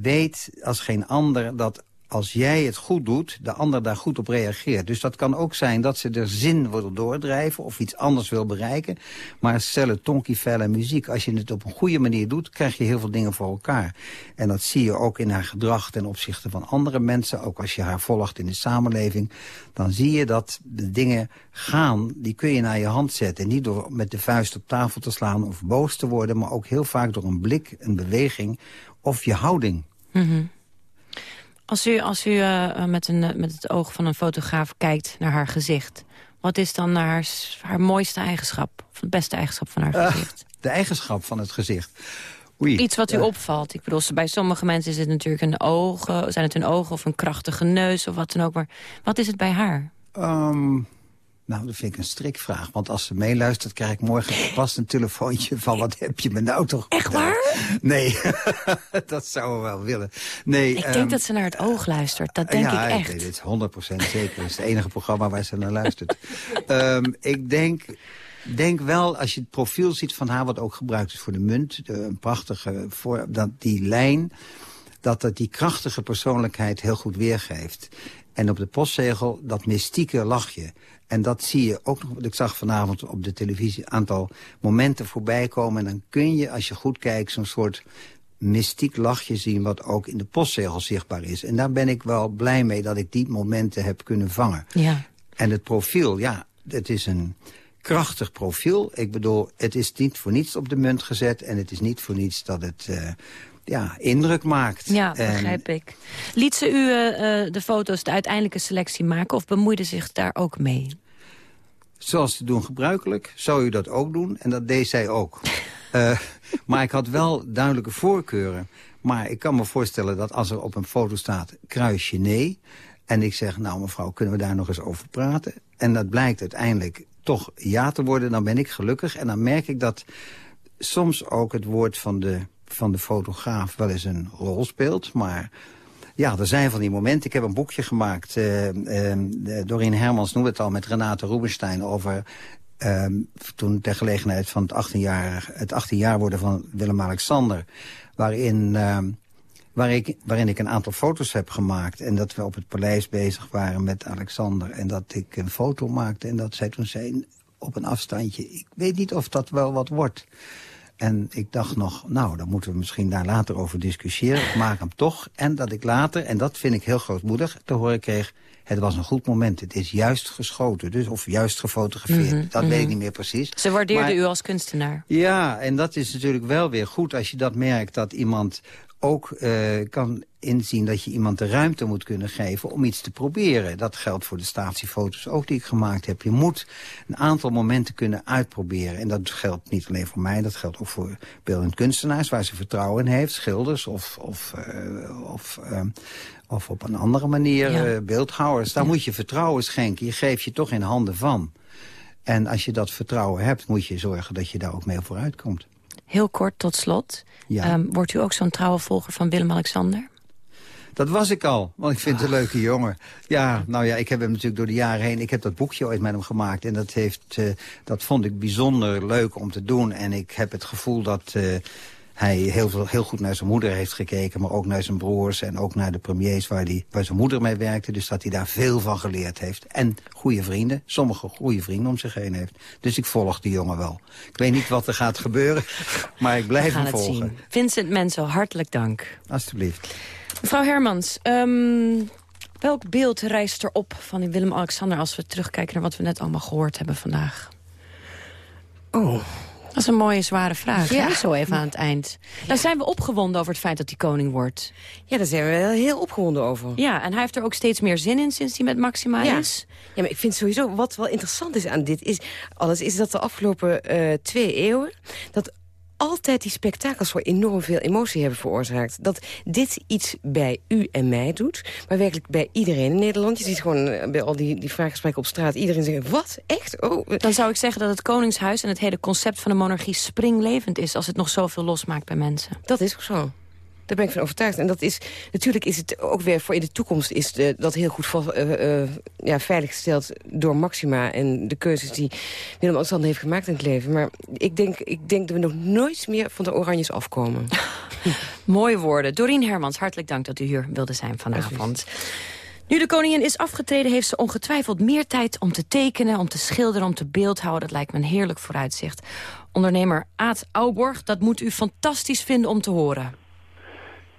weet als geen ander dat als jij het goed doet, de ander daar goed op reageert. Dus dat kan ook zijn dat ze er zin wil doordrijven of iets anders wil bereiken. Maar cellen, tonkie, felle muziek, als je het op een goede manier doet... krijg je heel veel dingen voor elkaar. En dat zie je ook in haar gedrag ten opzichte van andere mensen. Ook als je haar volgt in de samenleving. Dan zie je dat de dingen gaan, die kun je naar je hand zetten. Niet door met de vuist op tafel te slaan of boos te worden... maar ook heel vaak door een blik, een beweging of je houding.
-hmm. Als u, als u uh, met, een, met het oog van een fotograaf kijkt naar haar gezicht... wat is dan haar, haar mooiste eigenschap? Of het beste eigenschap van haar gezicht?
Uh, de eigenschap van het gezicht? Oei.
Iets wat u uh, opvalt. Ik bedoel, bij sommige mensen is het natuurlijk een ogen, zijn het hun ogen of een krachtige neus of wat dan ook. Maar wat is het bij haar?
Um, nou, dat vind ik een strikvraag. Want als ze meeluistert, krijg ik morgen vast een telefoontje van... wat heb je me nou toch
Echt waar?
Nee, dat zouden we wel willen. Nee,
ik um, denk dat ze naar het oog luistert. Dat denk
ja,
ik echt.
Ja, dit is 100% zeker. Het is het enige programma waar ze naar luistert. um, ik denk denk wel, als je het profiel ziet van haar... wat ook gebruikt is voor de munt, de, een prachtige... Voor, dat die lijn, dat dat die krachtige persoonlijkheid heel goed weergeeft. En op de postzegel dat mystieke lachje. En dat zie je ook nog. Ik zag vanavond op de televisie een aantal momenten voorbij komen. En dan kun je, als je goed kijkt, zo'n soort mystiek lachje zien... wat ook in de postzegel zichtbaar is. En daar ben ik wel blij mee dat ik die momenten heb kunnen vangen.
Ja.
En het profiel, ja, het is een krachtig profiel. Ik bedoel, het is niet voor niets op de munt gezet... en het is niet voor niets dat het... Uh, ja, indruk maakt.
Ja, begrijp en... ik. Liet ze u uh, de foto's de uiteindelijke selectie maken... of bemoeide zich daar ook mee?
Zoals te doen gebruikelijk, zou u dat ook doen. En dat deed zij ook. uh, maar ik had wel duidelijke voorkeuren. Maar ik kan me voorstellen dat als er op een foto staat... kruisje nee... en ik zeg, nou mevrouw, kunnen we daar nog eens over praten? En dat blijkt uiteindelijk toch ja te worden, dan ben ik gelukkig. En dan merk ik dat soms ook het woord van de van de fotograaf wel eens een rol speelt. Maar ja, er zijn van die momenten. Ik heb een boekje gemaakt. Uh, Hermans noemde het al met Renate Rubenstein over... Uh, toen ter gelegenheid van het 18 jaar, het 18 jaar worden van Willem-Alexander... waarin, waar ik, waarin ik een aantal foto's heb gemaakt... en dat we op het paleis bezig waren met Alexander... en dat ik een foto maakte en dat zij toen zei op een afstandje... ik weet niet of dat wel wat wordt... En ik dacht nog, nou, dan moeten we misschien daar later over discussiëren. Ik maak hem toch. En dat ik later, en dat vind ik heel grootmoedig, te horen kreeg... het was een goed moment, het is juist geschoten. Dus, of juist gefotografeerd, mm -hmm, dat mm -hmm. weet ik niet meer precies.
Ze waardeerde maar, u als kunstenaar.
Ja, en dat is natuurlijk wel weer goed als je dat merkt... dat iemand ook uh, kan inzien dat je iemand de ruimte moet kunnen geven om iets te proberen. Dat geldt voor de statiefoto's ook die ik gemaakt heb. Je moet een aantal momenten kunnen uitproberen. En dat geldt niet alleen voor mij, dat geldt ook voor beeldend kunstenaars... waar ze vertrouwen in heeft, schilders of, of, uh, of, uh, of op een andere manier ja. beeldhouwers. Daar ja. moet je vertrouwen schenken. Je geeft je toch in handen van. En als je dat vertrouwen hebt, moet je zorgen dat je daar ook mee vooruit komt.
Heel kort tot slot.
Ja.
Ehm, wordt u ook zo'n trouwe volger van Willem-Alexander?
Dat was ik al, want ik vind het een leuke jongen. Ja, nou ja, ik heb hem natuurlijk door de jaren heen... Ik heb dat boekje ooit met hem gemaakt en dat, heeft, eh, dat vond ik bijzonder leuk om te doen. En ik heb het gevoel dat eh, hij heel, veel, heel goed naar zijn moeder heeft gekeken... maar ook naar zijn broers en ook naar de premiers waar, die, waar zijn moeder mee werkte. Dus dat hij daar veel van geleerd heeft. En goede vrienden, sommige goede vrienden om zich heen heeft. Dus ik volg die jongen wel. Ik weet niet wat er gaat gebeuren, maar ik blijf
gaan
hem volgen.
zien. Vincent Menso, hartelijk dank.
Alsjeblieft.
Mevrouw Hermans, ehm, welk beeld rijst er op van die Willem-Alexander... als we terugkijken naar wat we net allemaal gehoord hebben vandaag?
Oh.
Dat is een mooie, zware vraag,
Ja.
hè, zo even aan het eind. Dan zijn we opgewonden over het feit dat hij koning wordt.
Ja, daar zijn we wel heel opgewonden over.
Ja, en hij heeft er ook steeds meer zin in sinds hij met Maxima
Ja.
is.
Ja, maar ik vind sowieso, wat wel interessant is aan dit is, alles, is dat de afgelopen eh, twee eeuwen, dat altijd die spektakels zo enorm veel emotie hebben veroorzaakt. Dat dit iets bij u en mij doet, maar werkelijk bij iedereen in Nederland. Je ziet gewoon eh, bij al die, die vraaggesprekken op straat, iedereen zegt, wat, echt? Oh, eh,
Dan zou ik zeggen dat het Koningshuis en het hele concept van de monarchie springlevend is... als het nog zoveel losmaakt bij mensen.
Dat is ook zo. Daar ben ik van overtuigd. En dat is, natuurlijk is het ook weer voor in de toekomst is de, dat heel goed ja, veiliggesteld door Maxima en de keuzes die Willem-Alexander heeft gemaakt in het leven. Maar ik denk, ik denk dat we nog nooit meer van de Oranjes afkomen.
Mooie woorden. Dorien Hermans, hartelijk dank dat u hier wilde zijn vanavond. Nu de koningin is afgetreden, heeft ze ongetwijfeld meer tijd om te tekenen, om te schilderen, om te beeldhouden. Dat lijkt me een heerlijk vooruitzicht. Ondernemer Aad Auborg, dat moet u fantastisch vinden om te horen.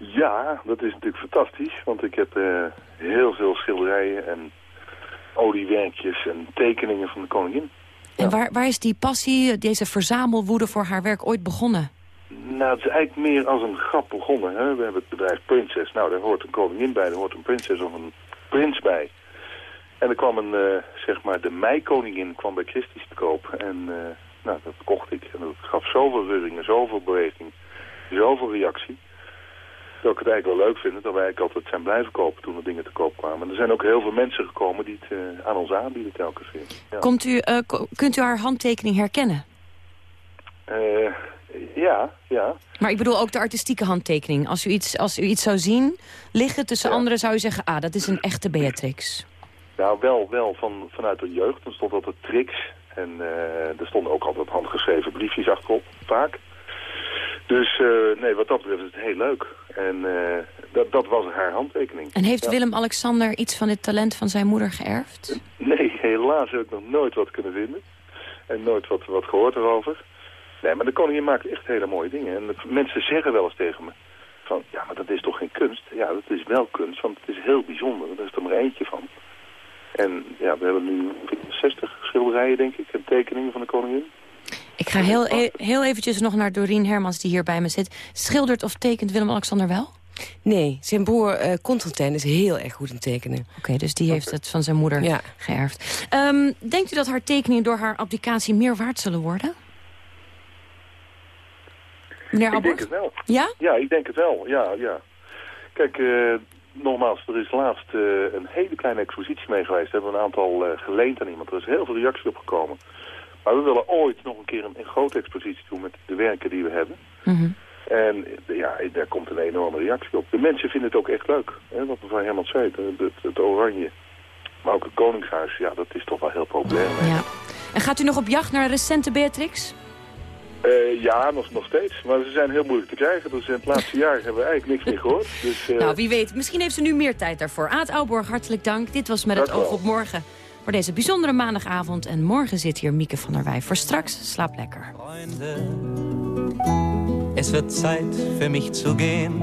Ja, dat is natuurlijk fantastisch, want ik heb eh, heel veel schilderijen en oliewerkjes en tekeningen van de koningin.
En waar, waar is die passie, deze verzamelwoede voor haar werk ooit begonnen?
Nou, het is eigenlijk meer als een grap begonnen. Hè? We hebben het bedrijf Princess. Nou, daar hoort een koningin bij, daar hoort een prinses of een prins bij. En er kwam een, eh, zeg maar, de meikoningin kwam bij Christie's te koop. En eh, nou, dat kocht ik. En dat gaf zoveel reuringen, zoveel beweging, zoveel reactie. Dat ik het eigenlijk wel leuk vind dat wij eigenlijk altijd zijn blijven kopen toen er dingen te koop kwamen. En er zijn ook heel veel mensen gekomen die het eh, aan ons aanbieden telkens weer. Ja.
Komt u, eh, kunt u haar handtekening herkennen?
Eh, ja, ja.
Maar ik bedoel ook de artistieke handtekening. Als u iets, als u iets zou zien liggen tussen anderen, zou u zeggen... ah, dat is een echte Beatrix.
Nou, wel, wel van, vanuit de jeugd. Er stond altijd tricks. En er stonden ook altijd handgeschreven briefjes achterop, vaak. Dus eh, nee, wat dat betreft is het heel leuk. En eh, dat, dat was haar handtekening.
En heeft
Ja.
Willem-Alexander iets van dit talent van zijn moeder geërfd?
Nee, helaas heb ik nog nooit wat kunnen vinden. En nooit wat, wat gehoord erover. Nee, maar de koningin maakt echt hele mooie dingen. En het- mensen zeggen wel eens tegen me... van, ja, maar dat is toch geen kunst? Ja, dat is wel kunst, want het is heel bijzonder. Er is er maar eentje van. En ja, we hebben nu 60 schilderijen, denk ik, en tekeningen van de koningin.
Ik ga heel, he- heel eventjes nog naar Doreen Hermans, die hier bij me zit. Schildert of tekent Willem-Alexander wel?
Nee, zijn broer eh Constantijn is heel erg goed in tekenen.
Oké, dus die heeft het van zijn moeder
Ja.
geërfd. Ehm, denkt u dat haar tekeningen door haar abdicatie meer waard zullen worden? Meneer
ik denk het wel.
Ja?
Ja, ik denk het wel. Ja, ja. Kijk, eh, nogmaals, er is laatst eh, een hele kleine expositie mee geweest. We hebben een aantal eh, geleend aan iemand. Er is heel veel reactie op gekomen. Maar we willen ooit nog een keer een, een grote expositie doen met de werken die we hebben.
Mhm.
En ja, daar komt een enorme reactie op. De mensen vinden het ook echt leuk. Hè, wat mevrouw Hermans zei, het, het, oranje. Maar ook het Koningshuis, ja, dat is toch wel heel populair.
Ja. En gaat u nog op jacht naar recente Beatrix?
Eh, ja, nog, nog steeds. Maar ze zijn heel moeilijk te krijgen. Dus in het laatste jaar hebben we eigenlijk niks meer gehoord. Dus, eh,
Nou, wie weet. Misschien heeft ze nu meer tijd daarvoor. Aad Ouborg, hartelijk dank. Dit was Met het
Dank
oog op morgen. Voor deze bijzondere maandagavond. En morgen zit hier Mieke van der Wij. Voor straks, slaap lekker.
Es wird Zeit für mich zu gehen.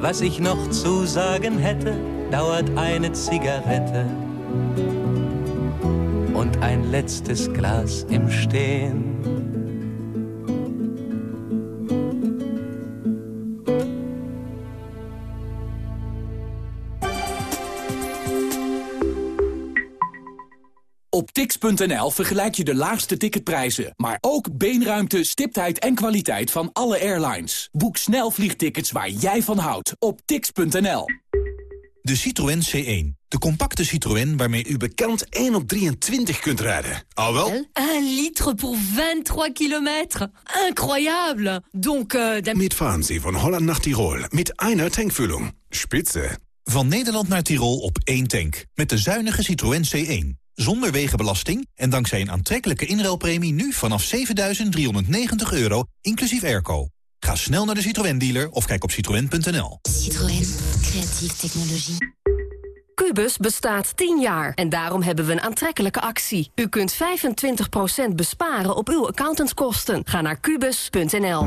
Was ich noch zu sagen hätte, dauert eine Zigarette und ein letztes Glas im Stehen.
Op tix.nl vergelijk je de laagste ticketprijzen, maar ook beenruimte, stiptheid en kwaliteit van alle airlines. Boek snel vliegtickets waar jij van houdt op tix.nl.
De Citroën C1.
De compacte Citroën waarmee u bekend 1 op 23 kunt rijden. Al wel?
1 liter voor 23 kilometer. Incroyable. Donc, uh,
Mitfahren Sie van Holland naar Tirol met einer tankvulling. Spitze.
Van Nederland naar Tirol op één tank. Met de zuinige Citroën C1. Zonder wegenbelasting en dankzij een aantrekkelijke inruilpremie... nu vanaf 7.390 euro, inclusief airco. Ga snel naar de Citroën-dealer of kijk op citroën.nl.
Citroën. Creatieve technologie.
Cubus bestaat 10 jaar en daarom hebben we een aantrekkelijke actie. U kunt 25% besparen op uw accountantskosten. Ga naar kubus.nl.